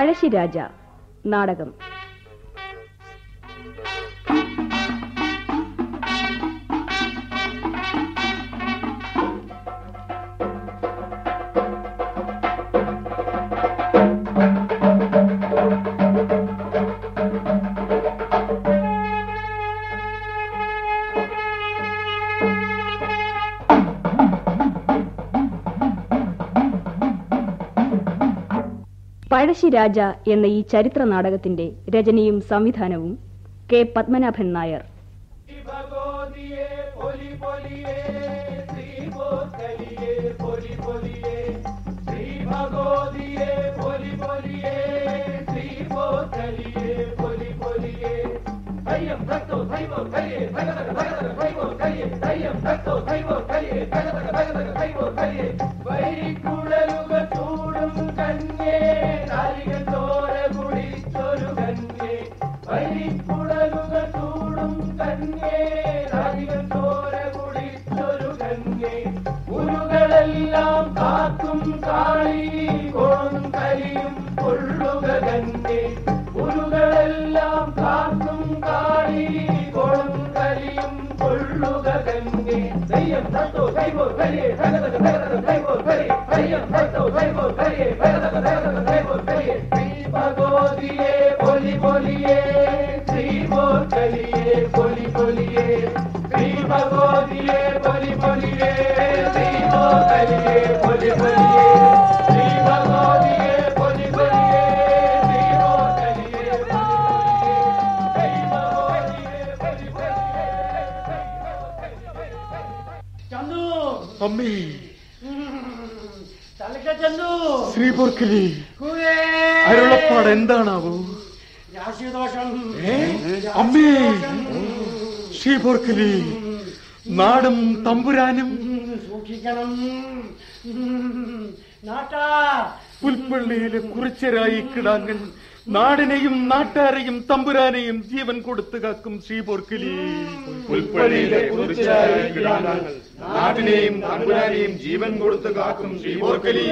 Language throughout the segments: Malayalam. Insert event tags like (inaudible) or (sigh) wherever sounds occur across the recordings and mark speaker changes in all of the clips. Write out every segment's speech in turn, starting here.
Speaker 1: പഴശ്ശിരാജ നാടകം പഴശ്ശിരാജ എന്ന ഈ ചരിത്ര നാടകത്തിന്റെ രചനയും സംവിധാനവും കെ പത്മനാഭൻ നായർ.
Speaker 2: ഭഗവതിയെ തത്തോ കൈവോ കരിയേ ഭഗതക കൂവേ
Speaker 3: അരുളപ്പാട് എന്താണാവോ? അമ്മേ ശ്രീ ശ്രീപൊർക്കലി നാടും തമ്പുരാനും
Speaker 4: സൂക്ഷിക്കണം.
Speaker 3: പുൽപ്പള്ളിയിലെ കുറിച്ചരായി കിടാങ്ങൻ നാടിനെയും നാട്ടാരെയും തമ്പുരാനെയും ജീവൻ കൊടുത്തു കാക്കും ശ്രീപൊർക്കലി
Speaker 5: പുൽപ്പള്ളിയിലെ കുറിച്ചായ കിടാങ്ങൾ നാട്ടിനെയും തമ്പുരാനെയും ജീവൻ കൊടുത്തു കാക്കും ശ്രീപോർക്കലി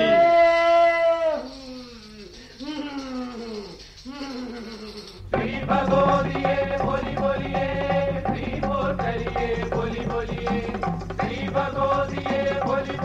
Speaker 2: ശ്രീ ഭഗവതിയെ പൊലി പൊലിയേ ശ്രീ ഭോക്കലിയേ പൊലി പൊലിയേ ശ്രീ ഭഗവതിയെ പൊലി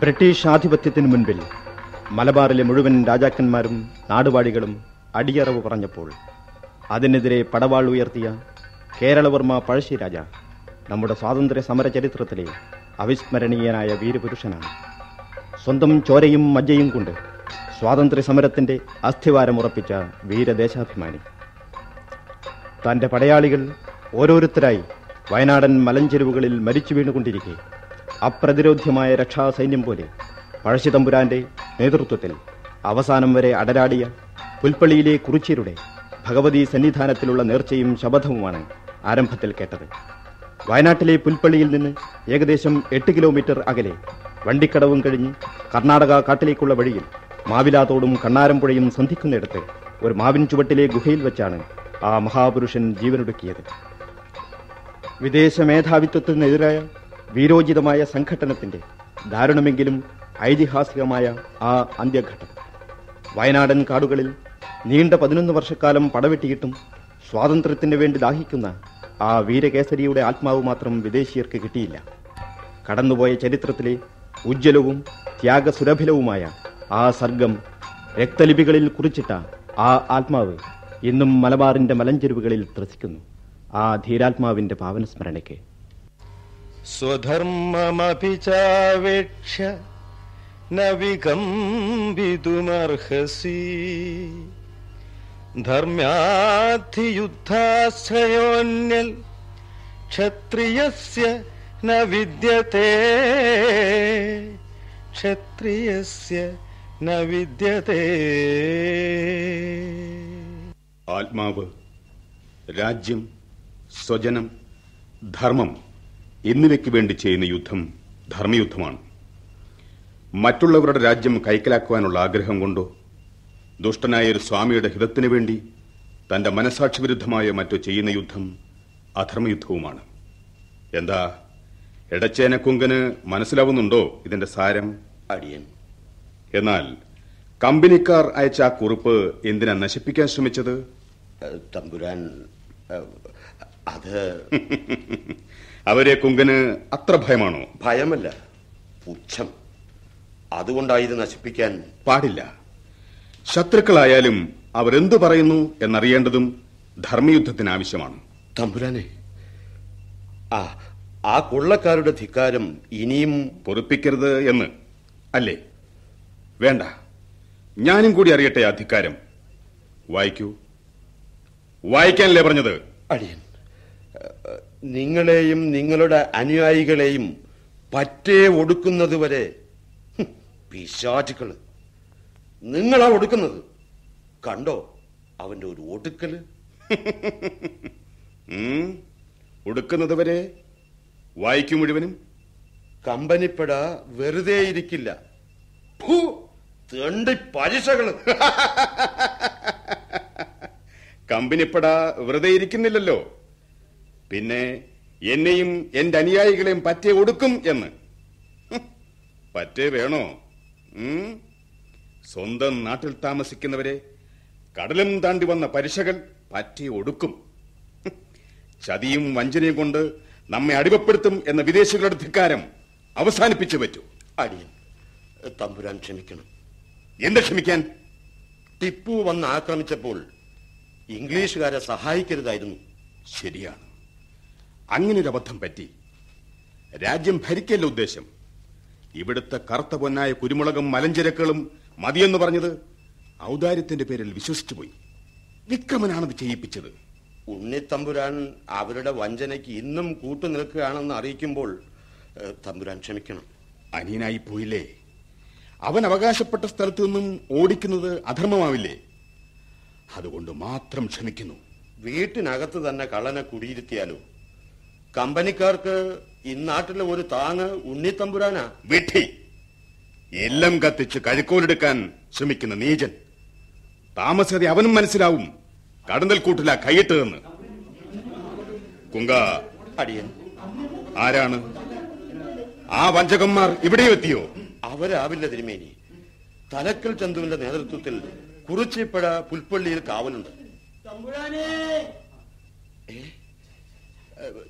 Speaker 6: ബ്രിട്ടീഷ് ആധിപത്യത്തിനു മുൻപിൽ മലബാറിലെ മുഴുവൻ രാജാക്കന്മാരും നാടുവാഴികളും അടിയറവ് പറഞ്ഞപ്പോൾ അതിനെതിരെ പടവാൾ ഉയർത്തിയ കേരളവർമ്മ പഴശ്ശിരാജ നമ്മുടെ സ്വാതന്ത്ര്യ സമര ചരിത്രത്തിലെ അവിസ്മരണീയനായ വീരപുരുഷനാണ്. സ്വന്തം ചോരയും മജ്ജയും കൊണ്ട് സ്വാതന്ത്ര്യ സമരത്തിന്റെ അസ്ഥിവാരമുറപ്പിച്ച വീരദേശാഭിമാനി. തന്റെ പടയാളികൾ ഓരോരുത്തരായി വയനാടൻ മലഞ്ചെരുവുകളിൽ മരിച്ചു വീണുകൊണ്ടിരിക്കെ അപ്രതിരോധ്യമായ രക്ഷാസൈന്യം പോലെ പഴശ്ശിതമ്പുരാന്റെ നേതൃത്വത്തിൽ അവസാനം വരെ അടരാടിയ പുൽപ്പള്ളിയിലെ കുറിച്യരുടെ ഭഗവതി സന്നിധാനത്തിലുള്ള നേർച്ചയും ശപഥവുമാണ് ആരംഭത്തിൽ കേട്ടത്. വയനാട്ടിലെ പുൽപ്പള്ളിയിൽ നിന്ന് ഏകദേശം എട്ട് കിലോമീറ്റർ അകലെ വണ്ടിക്കടവും കഴിഞ്ഞ് കർണാടക കാട്ടിലേക്കുള്ള വഴിയിൽ മാവിലാതോടും കണ്ണാരമ്പുഴയും സന്ധിക്കുന്നിടത്ത് ഒരു മാവിൻ ചുവട്ടിലെ ഗുഹയിൽ വെച്ചാണ് ആ മഹാപുരുഷൻ ജീവനൊടുക്കിയത്. വിദേശ മേധാവിത്വത്തിനെതിരായ വീരോചിതമായ സംഘട്ടനത്തിന്റെ ദാരുണമെങ്കിലും ഐതിഹാസികമായ ആ അന്ത്യഘട്ടം. വയനാടൻ കാടുകളിൽ നീണ്ട പതിനൊന്ന് വർഷക്കാലം പടവെട്ടിയിട്ടും സ്വാതന്ത്ര്യത്തിന് വേണ്ടി ദാഹിക്കുന്ന ആ വീരകേസരിയുടെ ആത്മാവ് മാത്രം വിദേശീയർക്ക് കിട്ടിയില്ല. കടന്നുപോയ ചരിത്രത്തിലെ ഉജ്ജ്വലവും ത്യാഗസുരഭിലവുമായ ആ സർഗം രക്തലിപികളിൽ കുറിച്ചിട്ട ആ ആത്മാവ് ഇന്നും മലബാറിന്റെ മലഞ്ചെരുവുകളിൽ ത്രസിക്കുന്നു. ആ ധീരാത്മാവിന്റെ പാവനസ്മരണയ്ക്ക്.
Speaker 7: സ്വധർമ്മമപി ചാവേക്ഷ്യ ന വികമ്പിതുമർഹസി ധർമ്യാധിയുദ്ധാശ്രയോന്യൽ ക്ഷത്രിയസ്യ ന വിദ്യത്തെ. ക്ഷത്രിയസ്യ ന വിദ്യത്തെ.
Speaker 5: ആത്മാവ് രാജ്യം സ്വജനം ധർമ്മം എന്നിവയ്ക്ക് വേണ്ടി ചെയ്യുന്ന യുദ്ധം ധർമ്മയുദ്ധമാണ്. മറ്റുള്ളവരുടെ രാജ്യം കൈക്കലാക്കുവാനുള്ള ആഗ്രഹം കൊണ്ടോ? ദുഷ്ടനായ ഒരു സ്വാമിയുടെ ഹിതത്തിനു വേണ്ടി തന്റെ മനസാക്ഷി വിരുദ്ധമായ മറ്റോ ചെയ്യുന്ന യുദ്ധം അധർമ്മയുദ്ധവുമാണ്. എന്താ എടച്ചേനക്കുങ്കന് മനസ്സിലാവുന്നുണ്ടോ ഇതിന്റെ സാരം?
Speaker 8: അടിയൻ.
Speaker 5: എന്നാൽ കമ്പനിക്കാർ അയച്ച ആ കുറിപ്പ് എന്തിനാ നശിപ്പിക്കാൻ ശ്രമിച്ചത്?
Speaker 8: തമ്പുരാൻ അത് (laughs)
Speaker 5: അവരെ കുങ്കന് അത്ര ഭയമാണോ?
Speaker 8: ഭയമല്ല പുച്ഛം. അതുകൊണ്ടായി ഇത് നശിപ്പിക്കാൻ
Speaker 5: പാടില്ല. ശത്രുക്കളായാലും അവരെന്തു പറയുന്നു എന്നറിയേണ്ടതും ധർമ്മയുദ്ധത്തിന് ആവശ്യമാണ്
Speaker 8: തമ്പുരാനെ ആ ആ കൊള്ളക്കാരുടെ ധിക്കാരം ഇനിയും
Speaker 5: പൊറുപ്പിക്കരുത് എന്ന്. അല്ലേ? വേണ്ട. ഞാനും കൂടി അറിയട്ടെ ആ ധിക്കാരം. വായിക്കൂ. വായിക്കാനല്ലേ പറഞ്ഞത്?
Speaker 8: അടിയൻ നിങ്ങളെയും നിങ്ങളുടെ അനുയായികളെയും പറ്റേ ഒടുക്കുന്നതുവരെ പിശാചുക്കൾ. നിങ്ങളാ ഒടുക്കുന്നത്. കണ്ടോ? അവന്റെ ഒരു
Speaker 5: ഒടുക്കൽ. (laughs) ഒടുക്കുന്നത് വരെ? വായിക്കും മുഴുവനും.
Speaker 8: കമ്പനിപ്പട വെറുതെ ഇരിക്കില്ല. തെണ്ടി പലിശകൾ. (laughs)
Speaker 5: കമ്പനിപ്പട വെറുതെ ഇരിക്കുന്നില്ലല്ലോ. പിന്നെ എന്നെയും എന്റെ അനുയായികളെയും പറ്റേ ഒടുക്കും എന്ന്. (laughs) പറ്റേ വേണോ? സ്വന്തം നാട്ടിൽ താമസിക്കുന്നവരെ കടലും താണ്ടി വന്ന പരിശകൾ പറ്റി ഒടുക്കും. ചതിയും വഞ്ചനയും കൊണ്ട് നമ്മെ അടിമപ്പെടുത്തും എന്ന വിദേശികളുടെ ധിക്കാരം അവസാനിപ്പിച്ചു പറ്റൂ.
Speaker 8: അടിയൻ തമ്പുരാൻ ക്ഷമിക്കണം.
Speaker 5: എന്ത് ക്ഷമിക്കാൻ?
Speaker 8: ടിപ്പു വന്ന് ആക്രമിച്ചപ്പോൾ ഇംഗ്ലീഷുകാരെ സഹായിക്കരുതായിരുന്നു.
Speaker 5: ശരിയാണ്. അങ്ങനൊരബദ്ധം പറ്റി. രാജ്യം ഭരിക്കല്ല ഉദ്ദേശം? ഇവിടുത്തെ കറുത്ത പൊന്നായ കുരുമുളകും മലഞ്ചരക്കുകളും മതിയെന്ന് പറഞ്ഞത് ഔദാര്യത്തിന്റെ പേരിൽ വിശ്വസിച്ചു പോയി. വിക്രമനാണത് ചെയ്യിപ്പിച്ചത്.
Speaker 8: ഉണ്ണിത്തമ്പുരാൻ അവരുടെ വഞ്ചനയ്ക്ക് ഇന്നും കൂട്ടുനിൽക്കുകയാണെന്ന് അറിയിക്കുമ്പോൾ തമ്പുരാൻ ക്ഷമിക്കണം.
Speaker 5: അനിയനായി പോയില്ലേ? അവൻ അവകാശപ്പെട്ട സ്ഥലത്തു നിന്നും ഓടിക്കുന്നത് അധർമ്മമാവില്ലേ? അതുകൊണ്ട് മാത്രം ക്ഷമിക്കുന്നു.
Speaker 8: വീട്ടിനകത്ത് തന്നെ കള്ളനെ കുടിയിരുത്തിയാലോ? കമ്പനിക്കാർക്ക് ഇന്നാട്ടിലെ ഒരു താങ് ഉണ്ണിത്തമ്പുരാനാ
Speaker 5: വിട്ടി. എല്ലാം കത്തിച്ച് കഴുക്കോലെടുക്കാൻ ശ്രമിക്കുന്ന നീചൻ. താമസതി അവനും മനസ്സിലാവും കടന്നൽ കൂട്ടില കൈയിട്ടതെന്ന് കുങ്ക
Speaker 8: അടിയൻ.
Speaker 5: ആരാണ്? ആ വഞ്ചകന്മാർ ഇവിടെയും എത്തിയോ?
Speaker 8: അവരാവില്ല തിരുമേനി. തലക്കൽ ചന്തുവിന്റെ നേതൃത്വത്തിൽ കുറിച്ചിപ്പഴ പുൽപ്പള്ളിയിൽ കാവലുണ്ട്.
Speaker 2: തമ്പുരാനേ!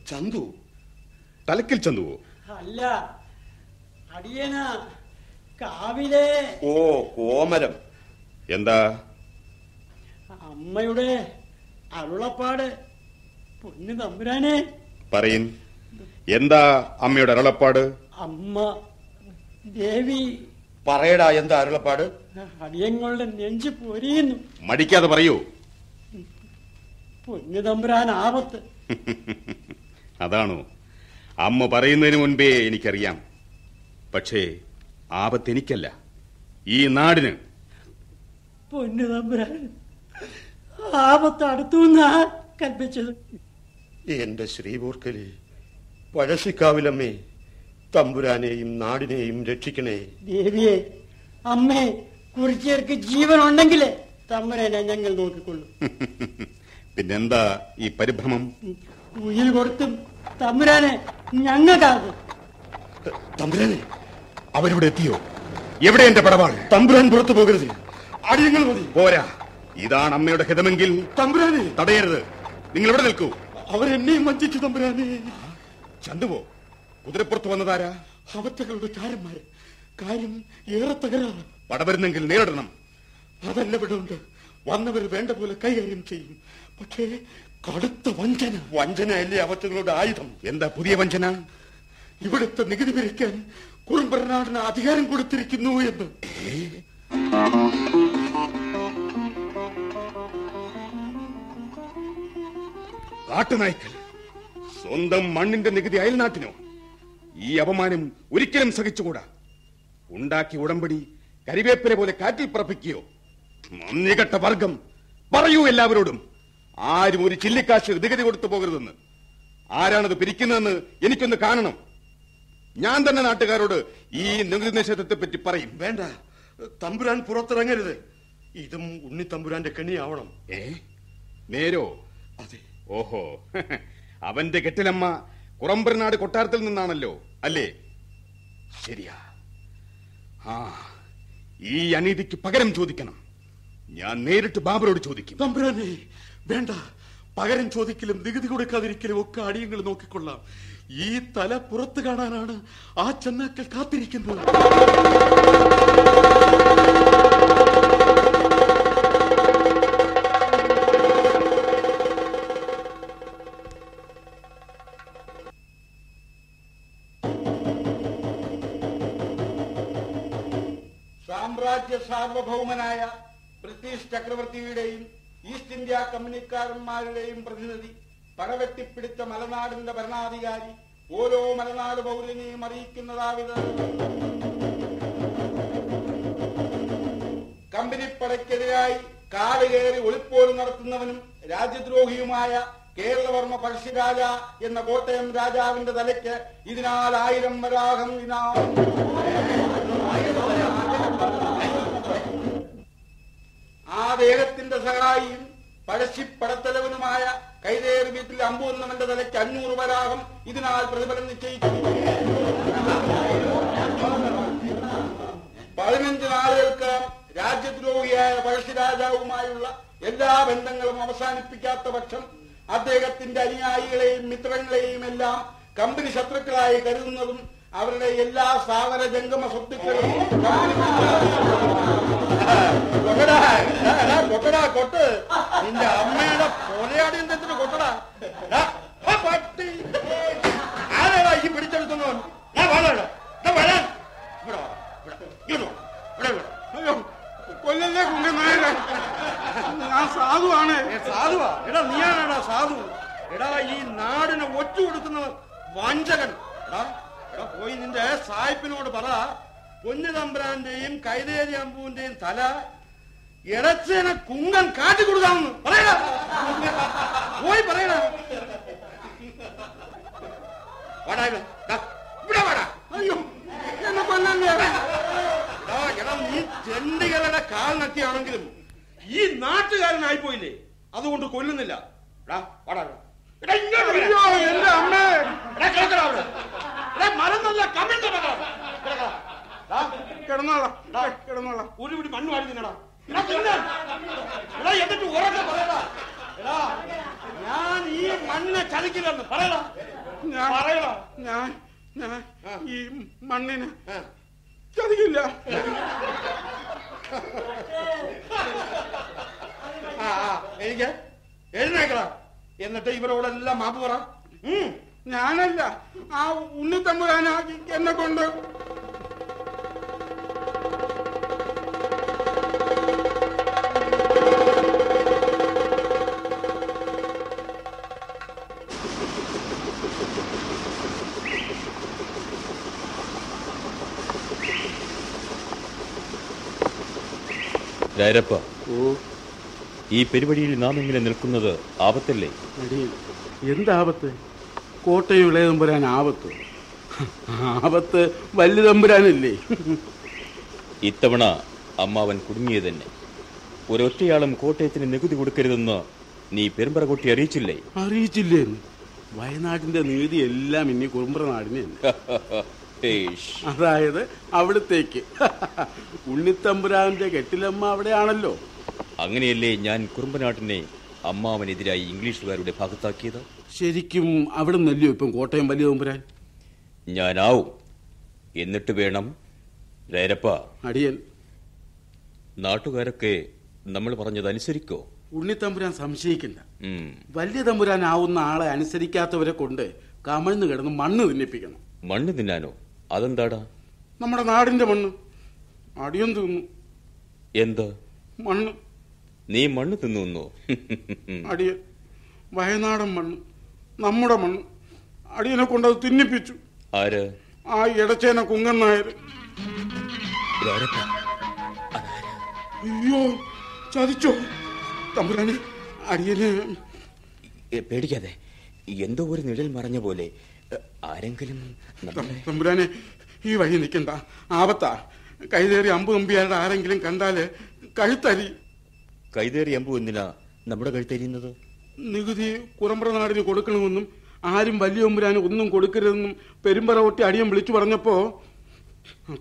Speaker 8: ചന്തു
Speaker 5: തലക്കിൽ ചന്തുവോ
Speaker 2: അല്ല അടിയന കാവിലെ.
Speaker 8: ഓ കോമരം.
Speaker 5: എന്താ?
Speaker 2: അമ്മയുടെ അരുളപ്പാട്. പൊന്നു തമ്പുരാനെ.
Speaker 5: പറയിൻ എന്താ അമ്മയുടെ അരുളപ്പാട്?
Speaker 2: അമ്മ ദേവി.
Speaker 8: പറയടാ എന്താ അരുളപ്പാട്?
Speaker 2: അടിയങ്ങളുടെ നെഞ്ചു പൊരിയുന്നു.
Speaker 5: മടിക്കാതെ പറയൂ.
Speaker 2: പൊന്നു തമ്പുരാൻ ആപത്ത്.
Speaker 5: അതാണോ? അമ്മ പറയുന്നതിന് മുൻപേ എനിക്കറിയാം. പക്ഷേ ആപത്ത് എനിക്കല്ല ഈ നാടിന്.
Speaker 2: പൊന്നു തമ്പുരാൻ. ആപത്ത് അടുത്തു കൽപ്പിച്ചത്.
Speaker 8: എന്റെ ശ്രീപൂർക്കലി പഴശ്ശിക്കാവിലമ്മേ തമ്പുരാനെയും നാടിനെയും രക്ഷിക്കണേ.
Speaker 2: ദേവിയെ അമ്മേ കുറിച്ചേർക്ക് ജീവൻ ഉണ്ടെങ്കിൽ തമ്പുരാനെ ഞങ്ങൾ നോക്കിക്കൊള്ളു. (laughs)
Speaker 5: പിന്നെന്താ ഈ പരിഭ്രമം?
Speaker 2: ഉയിൽ കൊടുത്തും തമ്പുരാനെ ഞങ്ങൾക്കാത്
Speaker 8: തമ്പുരാനെ
Speaker 5: അവരിവിടെ എത്തിയോ? എവിടെ എന്റെ പടവാൾ?
Speaker 8: തമ്പുരാൻ പുറത്തു പോകരുത്. അടിയങ്ങൾ മതി.
Speaker 5: പോരാ. ഇതാണ് അമ്മയുടെ ഹിതമെങ്കിൽ
Speaker 8: തമ്പുരാനെ.
Speaker 5: തടയരുത്. നിങ്ങൾ ഇവിടെ നിൽക്കൂ?
Speaker 8: അവരെന്നെയും വഞ്ചിച്ചു തമ്പുരാനെ.
Speaker 5: ചന്തുവോ കുതിരപ്പുറത്ത് വന്നതാരാ?
Speaker 8: അവറ്റകളുടെ ചാരന്മാര്. കാര്യം ഏറെ തകരാറ്
Speaker 5: പടവരുന്നെങ്കിൽ നേരിടണം.
Speaker 8: അതല്ല വിടവുണ്ട്. വന്നവർ വേണ്ട പോലെ കൈകാര്യം ചെയ്യും. പക്ഷേ കടുത്ത വഞ്ചന. വഞ്ചനയല്ലേ അവറ്റുകളുടെ ആയുധം?
Speaker 5: എന്താ പുതിയ വഞ്ചന?
Speaker 8: ഇവിടുത്തെ നികുതി പിരിക്കാൻ കുറുമ്പരനാടിന് അധികാരം കൊടുത്തിരിക്കുന്നു എന്ന്.
Speaker 5: കാട്ടുനായ്ക്കൾ സ്വന്തം മണ്ണിന്റെ നികുതി അയൽനാട്ടിനോ? ഈ അപമാനം ഒരിക്കലും സഹിച്ചുകൂടാ. ഉണ്ടാക്കിയ ഉടമ്പടി കരിവേപ്പിനെ പോലെ കാറ്റിൽ പറപ്പിക്കുകയോ? നന്ദികെട്ട വർഗം പറയൂ എല്ലാവരോടും. ആരും ഒരു ചില്ലിക്കാശ് നികുതി കൊടുത്തു പോകരുതെന്ന്. ആരാണത് പിരിക്കുന്നതെന്ന് എനിക്കൊന്ന് കാണണം. ഞാൻ തന്നെ നാട്ടുകാരോട് ഈ നികുതി നിഷേധത്തെ പറ്റി പറയും.
Speaker 9: വേണ്ട. തമ്പുരാൻ പുറത്തിറങ്ങരുത്. ഇതും ഉണ്ണി തമ്പുരാന്റെ കെണിയാവണം.
Speaker 5: ഏ? നേരോ?
Speaker 9: അതെ.
Speaker 5: ഓഹോ. അവന്റെ കെട്ടിലമ്മ കുറമ്പരനാട് കൊട്ടാരത്തിൽ നിന്നാണല്ലോ അല്ലേ? ശരിയാ. ആ ഈ അനീതിക്ക് പകരം ചോദിക്കണം. ഞാൻ നേരിട്ട് ബാബറോട് ചോദിക്കും.
Speaker 9: തമ്പുരാനെ വേണ്ട. പകരം ചോദിക്കലും നികുതി കൊടുക്കാതിരിക്കലും ഒക്കെ അടിയങ്ങൾ നോക്കിക്കൊള്ളാം. ഈ തല പുറത്തു കാണാനാണ് ആ ചെന്നാക്കൾ കാത്തിരിക്കുന്നത്.
Speaker 8: സാമ്രാജ്യ സാർവഭൗമനായ ബ്രിട്ടീഷ് ചക്രവർത്തിയുടെയും ഈസ്റ്റ് ഇന്ത്യ കമ്പനിക്കാരന്മാരുടെയും പ്രതിനിധി പടവെട്ടിപ്പിടിച്ച മലനാടിന്റെ ഭരണാധികാരി ഓരോ മലനാട് പൗരനെയും അറിയിക്കുന്നതാവിധ കമ്പനിപ്പടയ്ക്കെതിരായി കാട് കയറി ഒളിപ്പോര് നടത്തുന്നവനും രാജ്യദ്രോഹിയുമായ കേരളവർമ്മ പഴശ്ശിരാജ എന്ന കോട്ടയം രാജാവിന്റെ തലയ്ക്ക് ഇതിനാൽ ആയിരം വരാഹം ആ ദേഹത്തിന്റെ സഹായിയും പഴശ്ശി പടത്തലവനുമായ കൈതേറി വീട്ടിൽ അമ്പു എന്നവന്റെ തലയ്ക്ക് അഞ്ഞൂറ് വരാഹം ഇതിനാൽ പ്രതിഫലം നിശ്ചയിച്ചു പതിനഞ്ച് നാളുകൾക്ക് രാജ്യദ്രോഹിയായ പഴശ്ശിരാജാവുമായുള്ള എല്ലാ ബന്ധങ്ങളും അവസാനിപ്പിക്കാത്ത പക്ഷം അദ്ദേഹത്തിന്റെ അനുയായികളെയും മിത്രങ്ങളെയും എല്ലാം കമ്പനി ശത്രുക്കളായി കരുതുന്നതും അവരുടെ എല്ലാ സ്ഥാവര ജംഗമ സ്വത്തുക്കളും കൊട്ടടാ. എടാ, കൊട്ടടാ കൊട്ട്. നിന്റെ അമ്മയുടെ പൊലയാടി എന്തിനു കൊട്ടടാ. പട്ടി. ആരാടാ ഈ പിടിച്ചെടുത്തുന്നവൻ ഞാൻ ഞാൻ വരാൻ ഇവിടെ ഇവിടെ, ഇവിടെ, ഇവിടെ.
Speaker 3: കൊല്ലല്ലേ കുങ്കനായരെ ഞാൻ സാധുവാണ്.
Speaker 8: സാധുവാ? എടാ നീയാണടാ സാധു? എടാ ഈ നാടിനെ ഒറ്റ കൊടുക്കുന്ന വഞ്ചകൻ. എടാ എടാ പോയി നിന്റെ സായിപ്പിനോട് പറ. പൊന്നു തമ്പുരാന്റെയും കൈതേരി അമ്പുവിന്റെയും തല ഇടച്ചേനെ കുങ്കൻ കാട്ടി കൊടുക്കാമെന്ന്. പറയണ പോയി പറയണ വാടാ ഇവിടെ. വാടാ. അയ്യോ എന്നെ കൊല്ലാൻ നീ ചെണ്ടികളുടെ കാൽ നട്ടിയാണെങ്കിലും ഈ നാട്ടുകാരനായി പോയില്ലേ അതുകൊണ്ട് കൊല്ലുന്നില്ല. വാടാ.
Speaker 3: അയ്യോ എന്റെ അമ്മേ.
Speaker 8: കിടക്കടാ അവിടെ. കിടക്കടാ. എടാ,
Speaker 3: കിടന്നോളാം. കിടന്നോളാം.
Speaker 8: ഒരു പിടി മണ്ണ് വാരി തിന്നടാ. എടാ, എന്നിട്ട് ഉറക്കെ പറയടാ. എടാ, ഞാൻ ഈ മണ്ണിനെ ചതിക്കില്ലെന്ന് പറയടാ
Speaker 3: ഞാൻ
Speaker 8: പറയടാ
Speaker 3: ഞാൻ ഞാൻ ഈ മണ്ണിന്. ചതിക്കില്ല
Speaker 8: ആ എനിക്ക് എഴുന്നേക്കടാ എന്നിട്ട് ഇവരോടെല്ലാം മാപ്പ് പറ.
Speaker 3: ഞാനല്ല ആ ഉണ്ണിത്തമ്പുരാനാ എന്നെ കൊണ്ട്
Speaker 10: രാരപ്പ ഈ പെരുവഴിയിൽ നാം ഇങ്ങനെ നിൽക്കുന്നത് ആപത്തല്ലേ?
Speaker 3: എന്താപത്ത്? കോട്ടയം ഇളയതമ്പുരാൻ ആപത്ത്. ആപത്ത് വലിയ തമ്പുരാനല്ലേ
Speaker 10: ഇത്തവണ അമ്മാവൻ കുടുങ്ങിയത് തന്നെ ഒരൊറ്റയാളും കോട്ടയത്തിന് നികുതി കൊടുക്കരുതെന്ന് നീ പെരുമ്പറകൊട്ടി അറിയിച്ചില്ലേ?
Speaker 3: അറിയിച്ചില്ലേ വയനാടിന്റെ നീതി എല്ലാം ഇനി കുറുമ്പറ നാടിനെ. (laughs) അതായത് അവിടത്തേക്ക്. ഉണ്ണിത്തമ്പുരാന്റെ കെട്ടിലമ്മ അവിടെയാണല്ലോ.
Speaker 10: അങ്ങനെയല്ലേ ഞാൻ കുറുമ്പനാട്ടിനെ അമ്മാവനെതിരായി ഇംഗ്ലീഷുകാരുടെ ഭാഗത്താക്കിയത്?
Speaker 3: ശരിക്കും അവിടെ നിന്നല്ലയോ ഇപ്പം കോട്ടയം വലിയ തമ്പുരാൻ
Speaker 10: ഞാനാവും. എന്നിട്ട് വേണം രേരപ്പ.
Speaker 3: അടിയൻ.
Speaker 10: നാട്ടുകാരൊക്കെ നമ്മൾ പറഞ്ഞത് അനുസരിക്കോ
Speaker 3: ഉണ്ണിത്തമ്പുരാൻ സംശയിക്കണ്ട
Speaker 10: ഉം.
Speaker 3: വലിയ തമ്പുരാൻ ആവുന്ന ആളെ അനുസരിക്കാത്തവരെ കൊണ്ട് കമഴ്ന്നു കിടന്ന് മണ്ണ് തിന്നിപ്പിക്കണം.
Speaker 10: മണ്ണ് തിന്നാനോ? അതെന്താടാ?
Speaker 3: നമ്മുടെ നാടിന്റെ മണ്ണ്. അടിയും തിന്നു.
Speaker 10: എന്ത്?
Speaker 3: മണ്ണ്.
Speaker 10: നീ മണ്ണ് തിന്നു (laughs)
Speaker 3: അടിയൻ. വയനാടൻ മണ്ണ്. നമ്മുടെ മണ്ണ്. അടിയനെ കൊണ്ടത് തിന്നിപ്പിച്ചു.
Speaker 10: ആര്?
Speaker 3: ആ ഇടച്ചേന കുങ്ങൻ നായർ. അയ്യോ ചതിച്ചോ. തമ്പുരാനെ അടിയന്.
Speaker 10: പേടിക്കാതെ. എന്തോ ഒരു നിഴൽ മറഞ്ഞ പോലെ ആരെങ്കിലും
Speaker 3: തമ്പുരാനെ ഈ വഴി നിൽക്കണ്ട. ആപത്താ. കൈതേറി അമ്പു തുമ്പിയാരുടെ ആരെങ്കിലും കണ്ടാൽ കഴുത്തരി.
Speaker 10: കൈതേറി അമ്പു എന്തിനാ നമ്മുടെ കഴുത്തരിയുന്നത്?
Speaker 3: നികുതി കുറമ്പ്ര നാടിന് കൊടുക്കണമെന്നും ആരും വലിയ ഒമ്പുരാന് ഒന്നും കൊടുക്കരുതെന്നും പെരുമ്പറ ഒട്ടി അടിയം വിളിച്ചു പറഞ്ഞപ്പോ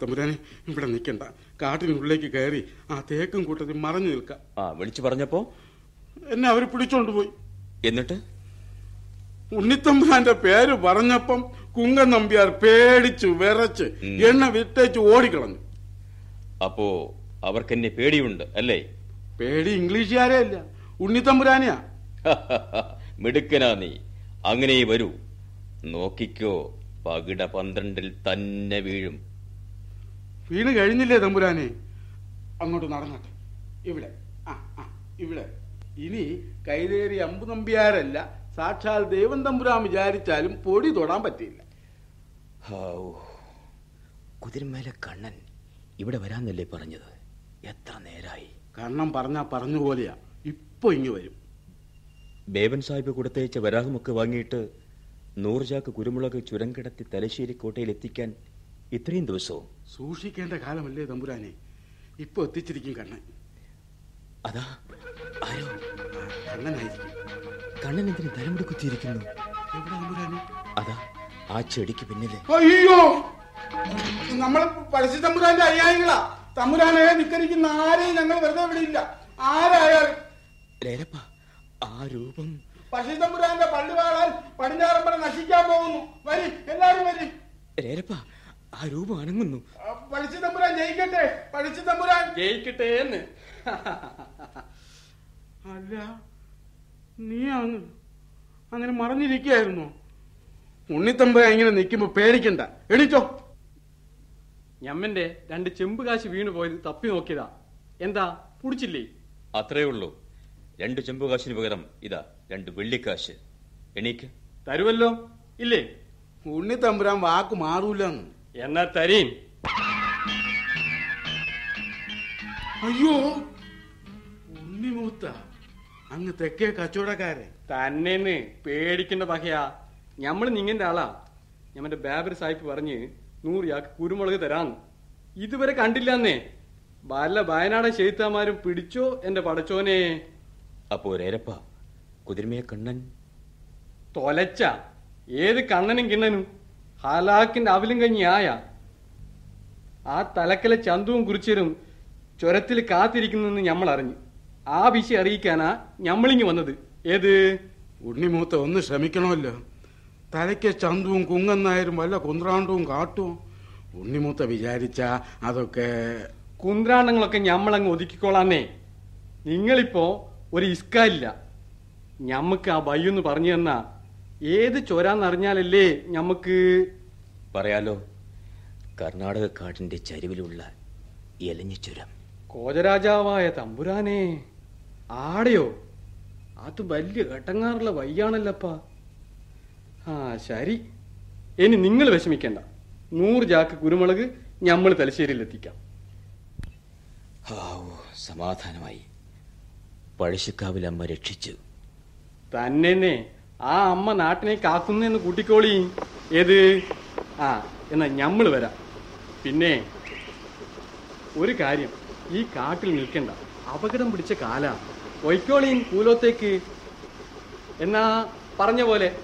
Speaker 3: തമ്പുരാനെ ഇവിടെ നിൽക്കണ്ട. കാട്ടിനുള്ളിലേക്ക് കയറി ആ തേക്കും കൂട്ടത്തിൽ മറഞ്ഞു നിൽക്കാം.
Speaker 10: ആ വിളിച്ചു പറഞ്ഞപ്പോ?
Speaker 3: എന്നെ അവർ പിടിച്ചോണ്ട് പോയി.
Speaker 10: എന്നിട്ട്?
Speaker 3: ഉണ്ണിത്തമ്പുരാന്റെ പേര് പറഞ്ഞപ്പം കുങ്കൻ നമ്പ്യാർ പേടിച്ചു വിറച്ച് എണ്ണ വിട്ടേച്ച് ഓടിക്കളഞ്ഞു.
Speaker 10: അപ്പോ അവർക്കെന്നെ പേടിയുണ്ട് അല്ലേ?
Speaker 3: പേടി ഇംഗ്ലീഷുകാരേ അല്ല ഉണ്ണിത്തമ്പുരാനെയാ.
Speaker 10: മിടുക്കനാ നീ. അങ്ങനെ വരൂ. നോക്കിക്കോ പകിട പന്ത്രണ്ടിൽ തന്നെ വീഴും.
Speaker 3: വീണ് കഴിഞ്ഞില്ലേ തമ്പുരാനെ? അങ്ങോട്ട് നടന്നട്ടെ. ഇവിടെ. ആ ഇവിടെ. ഇനി കൈതേറി അമ്പു നമ്പ്യാരല്ല സാക്ഷാൽ ദൈവം തമ്പുരാൻ വിചാരിച്ചാലും പൊടി തൊടാൻ
Speaker 10: പറ്റിയില്ല. കുതിരമേലെ കണ്ണൻ ഇവിടെ വരാന്നല്ലേ പറഞ്ഞത്? എത്ര നേരായി.
Speaker 3: കണ്ണൻ പറഞ്ഞാ പറഞ്ഞു പോലെയാ. ഇപ്പൊ ഇങ്ങ് വരും.
Speaker 10: ബേബൻ സാഹിബ് കൊടുത്തയച്ച വരാഹമൊക്കെ വാങ്ങിയിട്ട് നൂറ് ചാക്ക് കുരുമുളക് ചുരം കിടത്തി തലശ്ശേരി കോട്ടയിൽ എത്തിക്കാൻ ഇത്രയും ദിവസവും?
Speaker 3: സൂക്ഷിക്കേണ്ട കാലമല്ലേ തമ്പുരാനെ. ഇപ്പൊ എത്തിച്ചിരിക്കും കണ്ണൻ.
Speaker 10: അതാ
Speaker 3: കണ്ണനായിരിക്കും.
Speaker 10: കണ്ണൻ എന്തിന് തലമുടി കുത്തിയിരിക്കുന്നു അതാ ആ ചെടിക്ക് പിന്നിലെ.
Speaker 3: അയ്യോ! നമ്മൾ പഴശ്ശി തമ്പുരാന്റെ അനുയായികളാ. തമ്പുരാനെ നിക്കരിക്കുന്ന ആരെയും ഞങ്ങൾ വെറുതെ വിടില്ല. ആരായാലും.
Speaker 10: രേരപ്പ ആ രൂപം.
Speaker 3: പഴശ്ശി തമ്പുരാന്റെ പള്ളിവാളാൽ പടിഞ്ഞാറമ്പറ നശിക്കാൻ പോകുന്നു. വരി എല്ലാരും വരി.
Speaker 10: രേരപ്പ ആ രൂപം അനങ്ങുന്നു.
Speaker 3: പഴശ്ശി തമ്പുരാൻ ജയിക്കട്ടെ? പഴശ്ശി തമ്പുരാൻ
Speaker 4: ജയിക്കട്ടെ എന്ന്
Speaker 3: അല്ല. നീ അങ്ങ് അങ്ങനെ മറഞ്ഞിരിക്കുകയായിരുന്നോ. ഉണ്ണിത്തമ്പുരാൻ ഇങ്ങനെ നിൽക്കുമ്പോ പേടിക്കണ്ട. എണീച്ചോ.
Speaker 4: ഞമ്മന്റെ രണ്ട് ചെമ്പ് കാശ് വീണു പോയത് തപ്പി നോക്കിയതാ. എന്താ? പുടിച്ചില്ലേ?
Speaker 10: അത്രേ ഉള്ളൂ. രണ്ട് ചെമ്പുകാശിന് പകരം ഇതാ രണ്ട് വെള്ളിക്കാശ്. എണീക്ക്.
Speaker 4: തരുവല്ലോ? ഇല്ലേ?
Speaker 3: ഉണ്ണിത്തമ്പുരാൻ വാക്ക് മാറൂല
Speaker 4: എന്നാ തരീൻ.
Speaker 3: അയ്യോ. ഉണ്ണിമൂത്ത. അങ്ങ് തെക്കേ കച്ചവടക്കാരെ
Speaker 4: തന്നെന്ന് പേടിക്കേണ്ട പകയാ. ഞമ്മൾ നിങ്ങന്റെ ആളാ. ഞമ്മന്റെ ബാബർ സാഹിബ് പറഞ്ഞ് നൂറ് യാക്ക് കുരുമുളക് തരാന്ന്. ഇതുവരെ കണ്ടില്ലാന്നേ. വല്ല വയനാടൻ ചെയ്ത്താമാരും പിടിച്ചോ എന്റെ പടച്ചോനെ?
Speaker 10: അപ്പോ രേരപ്പ കുതിരമയെ കണ്ണൻ.
Speaker 4: തൊലച്ച. ഏത് കണ്ണനും കിണ്ണനും. ഹലാക്കിന്റെ അവലും കഞ്ഞി ആയ. ആ തലക്കലെ ചന്തുവും കുറിച്ചരും ചുരത്തിൽ കാത്തിരിക്കുന്നെന്ന് ഞമ്മൾ അറിഞ്ഞു ആ വിഷയം അറിയിക്കാനാ ഞമ്മളിങ്ങി വന്നത്. ഏത്?
Speaker 3: ഉണ്ണിമൂത്ത ഒന്ന് ശ്രമിക്കണമല്ലോ. തലയ്ക്ക് ചന്തുവും കുങ്ങന്നായാലും വല്ല കുന്ത്രാണ്ടവും കാട്ടും ഉണ്ണിമൂത്ത വിചാരിച്ച അതൊക്കെ
Speaker 4: കുന്ത്രാണ്ടങ്ങളൊക്കെ ഞമ്മളങ്ങ് ഒതുക്കിക്കോളാന്നേ. നിങ്ങളിപ്പോ ഒരു ഇസ്ക ഇല്ല ഞമ്മക്ക് ആ ബയ്യൊന്ന് പറഞ്ഞു തന്നാ ഏത് ചൊരാന്നറിഞ്ഞാലല്ലേ ഞമ്മക്ക്
Speaker 10: പറയാലോ കർണാടക കാടിന്റെ ചരിവിലുള്ള എലഞ്ഞു ചുരം
Speaker 4: കോജരാജാവായ തമ്പുരാനെ. ആടെയോ? അത് വലിയ ഘട്ടങ്ങാറുള്ള വയ്യാണല്ലപ്പാ. ആ ശരി. ഇനി നിങ്ങൾ വിഷമിക്കണ്ട. നൂറ് ചാക്ക് കുരുമുളക് ഞമ്മൾ തലശ്ശേരിയിൽ എത്തിക്കാം
Speaker 10: ഹാവൂ സമാധാനമായി. പഴശ്ശിക്കാവിൽ അമ്മ രക്ഷിച്ചു.
Speaker 4: തന്നെ ആ അമ്മ നാട്ടിനെ കാക്കുന്നെന്ന് കൂട്ടിക്കോളി. ഏത്? ആ എന്നാ ഞമ്മൾ വരാം. പിന്നെ ഒരു കാര്യം. ഈ കാട്ടിൽ നിൽക്കണ്ട. അപകടം പിടിച്ച കാല. പൊയ്ക്കോളീൻ കൂലോത്തേക്ക് എന്നാ പറഞ്ഞ പോലെ.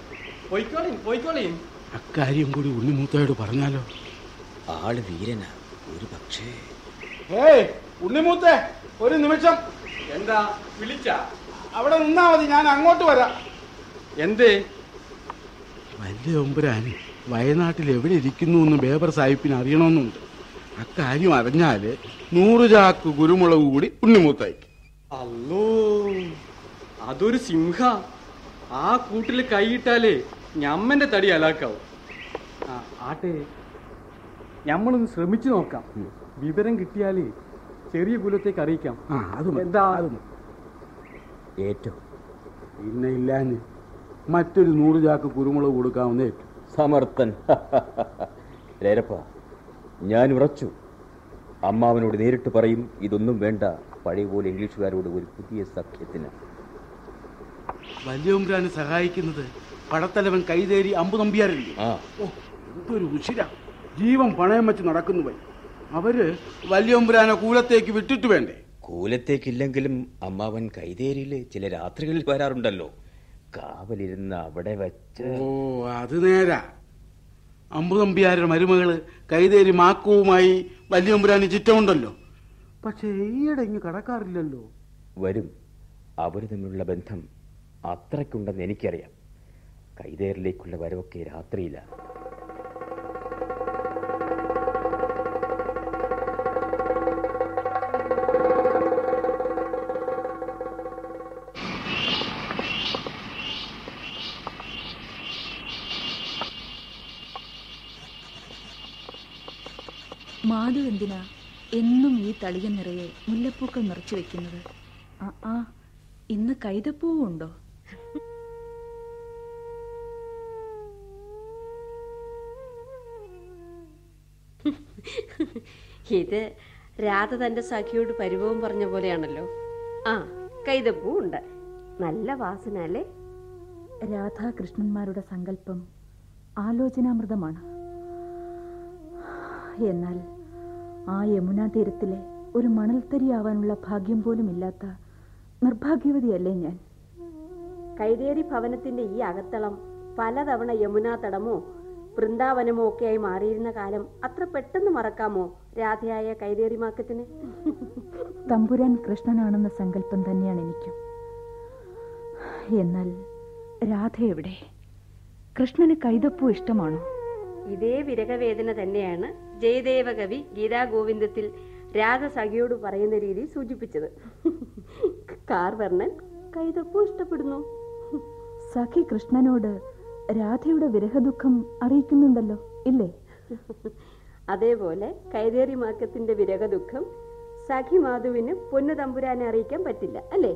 Speaker 4: പൊയ്ക്കോളീൻ പൊയ്ക്കോളീൻ.
Speaker 3: അക്കാര്യം കൂടി ഉണ്ണിമൂത്തയോട് പറഞ്ഞാലോ?
Speaker 10: ആൾ വീരനാ ഒരു പക്ഷേ.
Speaker 3: ഏയ് ഉണ്ണിമൂത്ത ഒരു നിമിഷം.
Speaker 4: എന്താ വിളിച്ച?
Speaker 3: അവിടെ നിന്നാ മതി ഞാൻ അങ്ങോട്ട് വരാം.
Speaker 4: എന്തേ?
Speaker 3: വലിയ ഒമ്പുരാൻ വയനാട്ടിൽ എവിടെ ഇരിക്കുന്നു എന്ന് ബേബർ സാഹിബിന് അറിയണമെന്നുണ്ട്. അക്കാര്യം അറിഞ്ഞാൽ നൂറ് ചാക്ക് കുരുമുളക് കൂടി ഉണ്ണിമൂത്തയക്കും
Speaker 4: അല്ലോ അതൊരു സിംഹ. ആ കൂട്ടിൽ കൈയിട്ടാലേ ഞമ്മന്റെ തടി അലാക്കാവും. ആട്ടെ ഞമ്മളൊന്ന് ശ്രമിച്ചു നോക്കാം. വിവരം കിട്ടിയാലേ ചെറിയ കുലത്തേക്ക് അറിയിക്കാം. എന്താ.
Speaker 10: ഏറ്റവും.
Speaker 3: പിന്നെ ഇല്ലാന്ന് മറ്റൊരു നൂറ് ചാക്ക് കുരുമുളക് കൊടുക്കാവുന്ന ഏറ്റവും.
Speaker 10: സമർത്ഥൻ. (laughs) രേരപ്പ ഞാൻ ഉറച്ചു അമ്മാവനോട് നേരിട്ട് പറയും ഇതൊന്നും വേണ്ട. പഴയ പോലെ ഇംഗ്ലീഷുകാരോട് ഒരു പുതിയ സഖ്യത്തിന്.
Speaker 3: വലിയമ്പ്രാനെ സഹായിക്കുന്നത് പടത്തലവൻ കൈതേരി അമ്പു നമ്പിയാരല്ലേ എന്തൊരു ഉശിര. ജീവൻ പണയം വെച്ച് നടക്കുന്നു പോയി അവർ വലിയമ്പ്രാനെ കൂലത്തേക്ക് വിട്ടിട്ട് വേണ്ടേ?
Speaker 10: കൂലത്തേക്കില്ലെങ്കിലും അമ്മാവൻ കൈതേരിയിൽ ചില രാത്രികളിൽ വരാറുണ്ടല്ലോ. കാവലിരുന്ന് അവിടെ വെച്ച്
Speaker 3: ഓ അത് നേരാ. അമ്പുതമ്പിയാരുടെ മരുമകൾ കൈതേരി വലിയ വലിയമ്പുരാന് ചിറ്റമുണ്ടല്ലോ. പക്ഷേ ഈയിടെ ഇങ്ങ് കടക്കാറില്ലല്ലോ.
Speaker 10: വരും. അവർ തമ്മിലുള്ള ബന്ധം അത്രയ്ക്കുണ്ടെന്ന് എനിക്കറിയാം. കൈതേറിലേക്കുള്ള വരവൊക്കെ രാത്രിയില്ല
Speaker 11: തളിക നിറയെ മുല്ലപ്പൂക്കൾ നിറച്ചു വെക്കുന്നത്. ആ ഇന്ന് കൈതപ്പൂവുണ്ടോ?
Speaker 12: ഇത് രാധ തന്റെ സഖിയോട് പരിഭവം പറഞ്ഞ പോലെയാണല്ലോ. ആ കൈതപ്പൂ ഉണ്ട് നല്ല വാസന അല്ലേ?
Speaker 11: രാധാകൃഷ്ണന്മാരുടെ സങ്കല്പം ആലോചനാമൃതമാണ്. എന്നാൽ ആ യമുനാ തീരത്തിലെ ഒരു മണൽത്തരിയാവാനുള്ള ഭാഗ്യം പോലും ഇല്ലാത്ത നിർഭാഗ്യവതിയല്ലേ ഞാൻ?
Speaker 12: കൈതേരി ഭവനത്തിന്റെ ഈ അകത്തളം പലതവണ യമുനാ തടമോ വൃന്ദാവനമോ ഒക്കെയായി മാറിയിരുന്ന കാലം അത്ര പെട്ടെന്ന് മറക്കാമോ രാധയായ കൈതേരി മാക്കത്തിന്
Speaker 11: തമ്പുരാൻ കൃഷ്ണനാണെന്ന സങ്കല്പം തന്നെയാണ് എനിക്കും. എന്നാൽ രാധ എവിടെ? കൃഷ്ണന് കൈതപ്പൂ ഇഷ്ടമാണോ?
Speaker 12: ഇതേ വിരകവേദന തന്നെയാണ് ജയദേവ കവി ഗോവിന്ദത്തിൽ രാധ സഖിയോട് പറയുന്ന രീതി സൂചിപ്പിച്ചത്. കാർവർണൻ കൈതപ്പൂ ഇഷ്ടപ്പെടുന്നു.
Speaker 11: സഖി കൃഷ്ണനോട് രാധയുടെ വിരഹദുഃഖം അറിയിക്കുന്നുണ്ടല്ലോ ഇല്ലേ?
Speaker 12: അതേപോലെ കൈതേറി മാക്കത്തിന്റെ വിരഹദുഃഖം സഖി മാധുവിന് പൊന്നു തമ്പുരാനെ അറിയിക്കാൻ പറ്റില്ല അല്ലേ?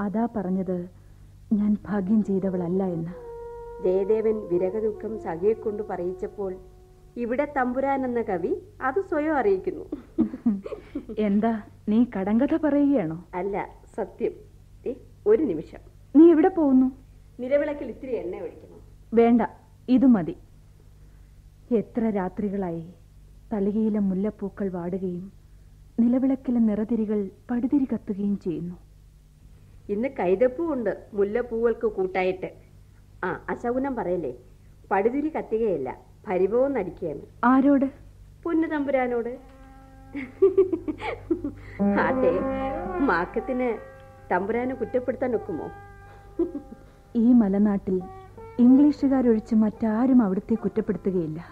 Speaker 11: അതാ പറഞ്ഞത് ഞാൻ ഭാഗ്യം ചെയ്തവളല്ല എന്ന്.
Speaker 12: ജയദേവൻ വിരഹദുഃഖം സഖിയെ കൊണ്ട് പറയിച്ചപ്പോൾ ഇവിടെ തമ്പുരാൻ എന്ന കവി അത് സ്വയം അറിയിക്കുന്നു.
Speaker 11: എന്താ നീ കടങ്കഥ പറയുകയാണോ?
Speaker 12: അല്ല സത്യം. ഒരു നിമിഷം.
Speaker 11: നീ എവിടെ പോകുന്നു?
Speaker 12: നിലവിളക്കിൽ ഇത്തിരി എണ്ണ ഒഴിക്കണം.
Speaker 11: വേണ്ട ഇത് മതി. എത്ര രാത്രികളായി തളികയിലെ മുല്ലപ്പൂക്കൾ വാടുകയും നിലവിളക്കിലെ നിറതിരികൾ പടുതിരി കത്തുകയും ചെയ്യുന്നു.
Speaker 12: ഇന്ന് കൈതപ്പൂ ഉണ്ട് മുല്ലപ്പൂവൾക്ക് കൂട്ടായിട്ട്. ആ അശകുനം പറയല്ലേ? പടുതിരി കത്തുകയല്ല. പരിഭവം നടിക്കുകയാണ്.
Speaker 11: ആരോട്?
Speaker 12: പൊന്നു തമ്പുരാനോട്. ആട്ടെ മാക്കത്തിന് തമ്പുരാനെ കുറ്റപ്പെടുത്താൻ ഒക്കുമോ?
Speaker 11: ഈ മലനാട്ടിൽ ഇംഗ്ലീഷുകാരൊഴിച്ച് മറ്റാരും അവിടുത്തെ കുറ്റപ്പെടുത്തുകയില്ല.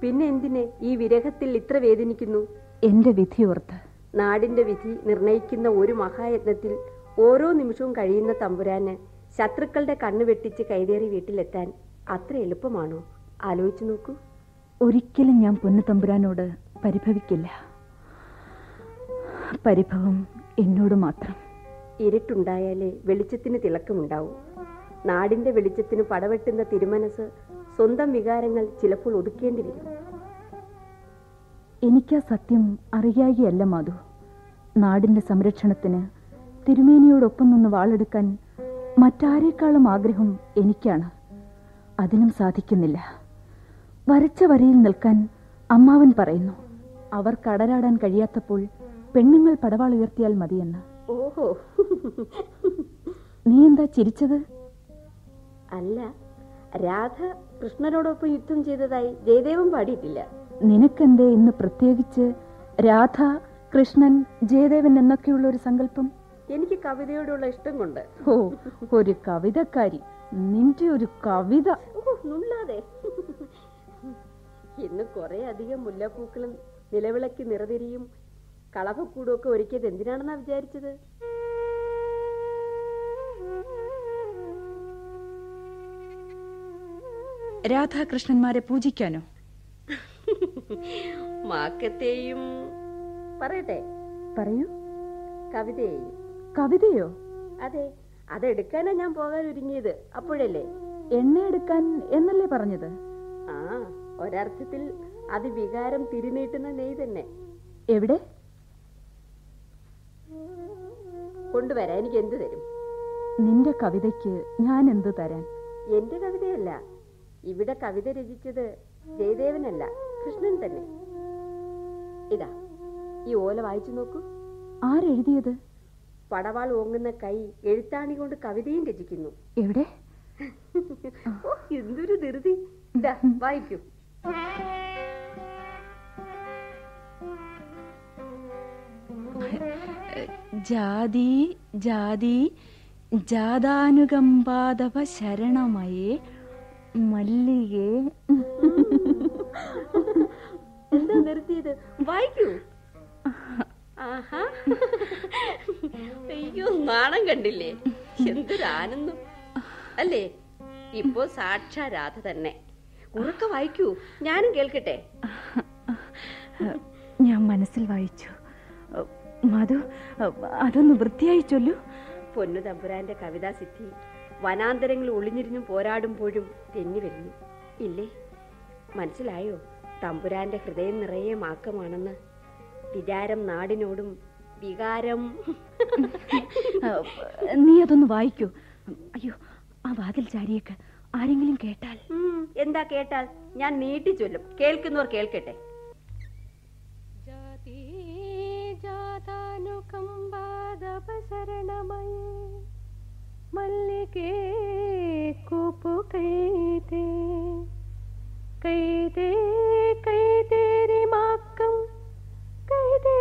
Speaker 12: പിന്നെ എന്തിനെ ഈ വിരഹത്തിൽ ഇത്ര വേദനിക്കുന്നു?
Speaker 11: എന്റെ വിധി ഓർത്ത്.
Speaker 12: നാടിന്റെ വിധി നിർണയിക്കുന്ന ഒരു മഹായജ്ഞത്തിൽ ഓരോ നിമിഷവും കഴിയുന്ന തമ്പുരാന് ശത്രുക്കളുടെ കണ്ണു വെട്ടിച്ച് കൈതേറി വീട്ടിലെത്താൻ അത്ര എളുപ്പമാണോ? ആലോചിച്ചു നോക്കൂ.
Speaker 11: ഒരിക്കലും ഞാൻ പൊന്നുതമ്പുരാനോട് പരിഭവിക്കില്ല. പരിഭവം എന്നോട് മാത്രം.
Speaker 12: ഇരുട്ടുണ്ടായാലേ വെളിച്ചത്തിന് തിളക്കമുണ്ടാവും. നാടിന്റെ വെളിച്ചത്തിന് പടവെട്ടുന്ന തിരുമനസ് സ്വന്തം വികാരങ്ങൾ ചിലപ്പോൾ ഒതുക്കേണ്ടി വരും.
Speaker 11: എനിക്കാ സത്യം അറിയായികയല്ല മാധു. നാടിന്റെ സംരക്ഷണത്തിന് തിരുമേനിയോടൊപ്പം നിന്ന് വാളെടുക്കാൻ മറ്റാരേക്കാളും ആഗ്രഹം എനിക്കാണ്. അതിനും സാധിക്കുന്നില്ല. വരച്ച വരയിൽ നിൽക്കാൻ അമ്മാവൻ പറയുന്നു അവർ കടരാടാൻ കഴിയാത്തപ്പോൾ പെണ്ണുങ്ങൾ പടവാൾ ഉയർത്തിയാൽ മതിയെന്ന്.
Speaker 12: ഓഹോ.
Speaker 11: നീ എന്താ ചിരിച്ചത്?
Speaker 12: അല്ല രാധ കൃഷ്ണനോടൊപ്പം യുദ്ധം ചെയ്തതായി ജയദേവൻ പാടിയിട്ടില്ല.
Speaker 11: നിനക്കെന്തേ ഇന്ന് പ്രത്യേകിച്ച് രാധ കൃഷ്ണൻ ജയദേവൻ എന്നൊക്കെയുള്ള ഒരു സങ്കല്പം?
Speaker 12: എനിക്ക് കവിതയോടുള്ള ഇഷ്ടം കൊണ്ട്
Speaker 11: ഓ ഒരു കവിതക്കാരി. നിന്റെ ഒരു കവിത.
Speaker 12: ഓ, നുള്ളാതെ. ഇന്ന് കുറെ അധികം മുല്ലപ്പൂക്കളും നിലവിളക്കി നിറതിരിയും കളഭക്കൂടും ഒക്കെ ഒരുക്കിയത് എന്തിനാണെന്നാ വിചാരിച്ചത്?
Speaker 11: രാധാകൃഷ്ണന്മാരെ പൂജിക്കാനോ? (laughs)
Speaker 12: മാക്കത്തെയും പറയട്ടെ.
Speaker 11: പറയൂ.
Speaker 12: കവിതയെയും.
Speaker 11: കവിതയോ?
Speaker 12: അതെ അതെടുക്കാനാ ഞാൻ പോകാൻ ഒരുങ്ങിയത്. അപ്പോഴല്ലേ?
Speaker 11: എണ്ണ എടുക്കാൻ എന്നല്ലേ പറഞ്ഞത്?
Speaker 12: ഒരർത്ഥത്തിൽ അത് വികാരം തിരിനീട്ടുന്ന നെയ് തന്നെ.
Speaker 11: എവിടെ?
Speaker 12: കൊണ്ടുവരാ എനിക്ക് എന്ത് തരും?
Speaker 11: നിന്റെ കവിതയ്ക്ക് ഞാൻ എന്ത് തരാൻ?
Speaker 12: എന്റെ കവിതയല്ല. ഇവിടെ കവിത രചിച്ചത് ജയദേവനല്ല കൃഷ്ണൻ തന്നെ. ഇതാ ഈ ഓല വായിച്ചു നോക്കൂ.
Speaker 11: ആരെഴുതിയത്?
Speaker 12: പടവാൾ ഓങ്ങുന്ന കൈ എഴുത്താണി കൊണ്ട് കവിതയും രചിക്കുന്നു.
Speaker 11: എവിടെ? (laughs)
Speaker 12: എന്തൊരു ധൃതി. വായിക്കൂ.
Speaker 11: ജാതി ജാതി ജാതാനുകമ്പാതവ ശരണമയേ മല്ലികേ.
Speaker 12: എന്താ നിർത്തിയത്? വായിക്കൂ. അയ്യോ നാണം കണ്ടില്ലേ? എന്തൊരു ആനന്ദം. അല്ലേ? ഇപ്പോ സാക്ഷാരാധ തന്നെ. ഉറക്ക വായിക്കൂ. ഞാനും കേൾക്കട്ടെ.
Speaker 11: ഞാൻ മനസ്സിൽ വായിച്ചു. മധു അതൊന്ന് വൃത്തിയായി ചൊല്ലു.
Speaker 12: പൊന്നു തമ്പുരാന്റെ കവിതാ സിദ്ധി. വനാന്തരങ്ങൾ ഒളിഞ്ഞിരിഞ്ഞും പോരാടുമ്പോഴും തെന്നി വരുന്നു ഇല്ലേ? മനസ്സിലായോ? തമ്പുരാന്റെ ഹൃദയം നിറയെ മാക്കമാണെന്ന്. വിചാരം നാടിനോടും വികാരം.
Speaker 11: നീ അതൊന്ന് വായിക്കൂ. അയ്യോ ആ വാതിൽ ചാരിയേക്ക്. ആരെങ്കിലും കേട്ടാൽ?
Speaker 12: എന്താ കേട്ടാൽ? ഞാൻ നീട്ടി ചൊല്ലും. കേൾക്കുന്നവർ കേൾക്കട്ടെ.
Speaker 13: മല്ലികേ കൂപ്പു കൈതേ കൈതേരി മാക്കം കൈതേ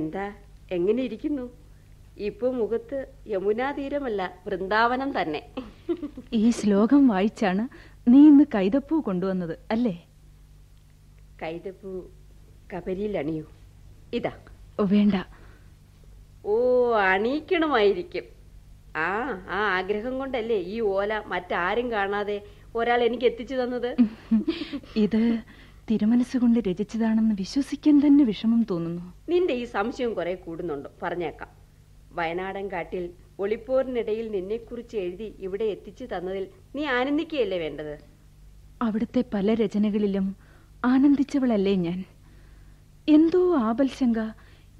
Speaker 12: എന്താ എങ്ങനെ ഇരിക്കുന്നു? ഇപ്പൊ മുഖത്ത് യമുനാ തീരമല്ല വൃന്ദാവനം തന്നെ.
Speaker 11: ഈ ശ്ലോകം വായിച്ചാണ് നീ ഇന്ന് കൈതപ്പൂ കൊണ്ടുവന്നത് അല്ലേ?
Speaker 12: കൈതപ്പൂ കബരിയിൽ അണിയൂ ഇതാ
Speaker 11: വേണ്ട.
Speaker 12: ഓ അണിയിക്കണമായിരിക്കും. ആ ആ ആഗ്രഹം കൊണ്ടല്ലേ ഈ ഓല മറ്റാരും കാണാതെ ഒരാൾ എനിക്ക് എത്തിച്ചു തന്നത്?
Speaker 11: ഇത് തിരുമനസ്സുകൊണ്ട് രചിച്ചതാണെന്ന് വിശ്വസിക്കാൻ തന്നെ വിഷമം തോന്നുന്നു.
Speaker 12: നിന്റെ ഈ സംശയം കുറെ കൂടുന്നുണ്ടോ? പറഞ്ഞേക്കാം. വയനാടൻ കാട്ടിൽ ഒളിപ്പോറിനിടയിൽ നിന്നെക്കുറിച്ച് എഴുതി ഇവിടെ എത്തിച്ചു തന്നതിൽ നീ ആനന്ദിക്കുകയല്ലേ വേണ്ടത്?
Speaker 11: അവിടുത്തെ പല രചനകളിലും ആനന്ദിച്ചവളല്ലേ ഞാൻ. എന്തോ ആപൽശങ്ക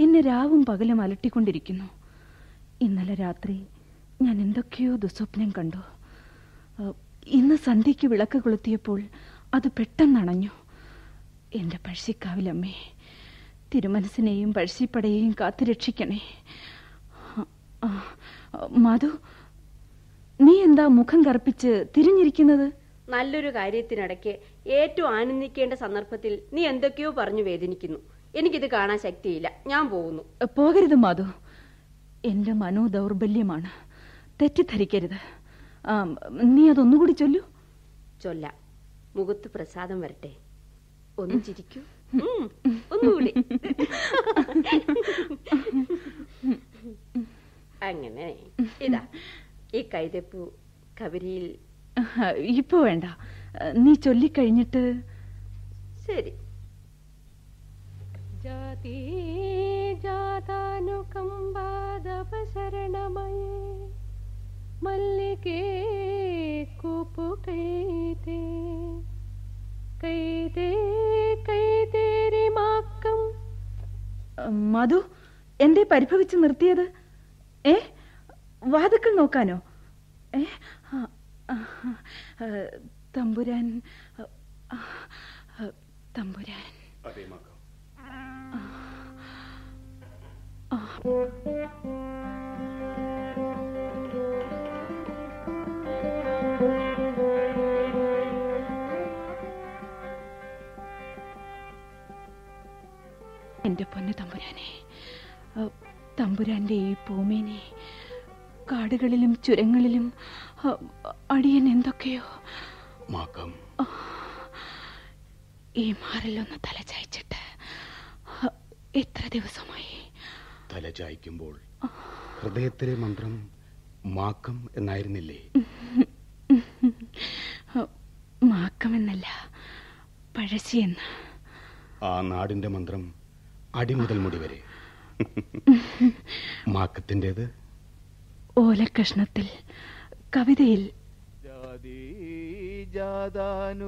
Speaker 11: എന്നെ രാവും പകലും അലട്ടിക്കൊണ്ടിരിക്കുന്നു. ഇന്നലെ രാത്രി ഞാൻ എന്തൊക്കെയോ ദുസ്വപ്നം കണ്ടു. ഇന്ന് സന്ധ്യയ്ക്ക് വിളക്ക് കൊളുത്തിയപ്പോൾ അത് പെട്ടെന്നണഞ്ഞു. എന്റെ പഴശ്ശിക്കാവിലമ്മേ തിരുമനസിനെയും പഴശ്ശിപ്പടയെയും കാത്തുരക്ഷിക്കണേ മധു നീ എന്താ മുഖം കറുപ്പിച്ച് തിരിഞ്ഞിരിക്കുന്നത്?
Speaker 12: നല്ലൊരു കാര്യത്തിനിടയ്ക്ക് ഏറ്റവും ആനന്ദിക്കേണ്ട സന്ദർഭത്തിൽ നീ എന്തൊക്കെയോ പറഞ്ഞു വേദനിക്കുന്നു. എനിക്കിത് കാണാൻ ശക്തിയില്ല. ഞാൻ പോകുന്നു.
Speaker 11: പോകരുത് മാധു. എന്റെ മനോ ദൗർബല്യമാണ് തെറ്റിദ്ധരിക്കരുത് നീ അതൊന്നുകൂടി ചൊല്ലു.
Speaker 12: ചൊല്ല. മുഖത്ത് പ്രസാദം വരട്ടെ. ഒന്ന് ചിരിക്കൂ ഒന്നുകൂടി. അങ്ങനെ. ഇതാ. ഈ കൈതപ്പൂ കബരിയിൽ
Speaker 11: ഇപ്പൊ വേണ്ട. നീ ചൊല്ലിക്കഴിഞ്ഞിട്ട്.
Speaker 12: ശരി.
Speaker 13: ജാതി ജാതാനുകമ്പാദപസരണമയേ മല്ലികേ കൂപ്പുകൈതേ.
Speaker 11: മധു എന്റെ പരിഭവിച്ച് നിർത്തിയത്? ഏ വാതുക്കൾ നോക്കാനോ? ഏ തമ്പുരാൻ തമ്പുരാൻ.
Speaker 5: അതെ മാക്കാം.
Speaker 11: എന്റെ പൊന്നു തമ്പുരാനെ. തമ്പുരാന്റെ ഈ പൂമേനെ കാടുകളിലും ചുരങ്ങളിലും അടിയൻ എന്തൊക്കെയോ.
Speaker 9: മാക്കം.
Speaker 11: ഈ മാറിലൊന്ന് തലചായിച്ചിട്ട് എത്ര ദിവസമായി?
Speaker 5: തലചായ്ക്കുമ്പോൾ ഹൃദയത്തിലെ മന്ത്രം മാക്കം എന്നായിരുന്നില്ലേ?
Speaker 11: മാക്കം എന്നല്ല മാക്കമെന്നല്ല എന്ന.
Speaker 5: ആ നാടിന്റെ മന്ത്രം അടിമുതൽ മുടി വരെ. മാക്കത്തിന്റെത്?
Speaker 11: ഓലക്കഷ്ണത്തിൽ കവിതയിൽ.
Speaker 14: ജാതാനുകമ്പാദപശരണമയേ.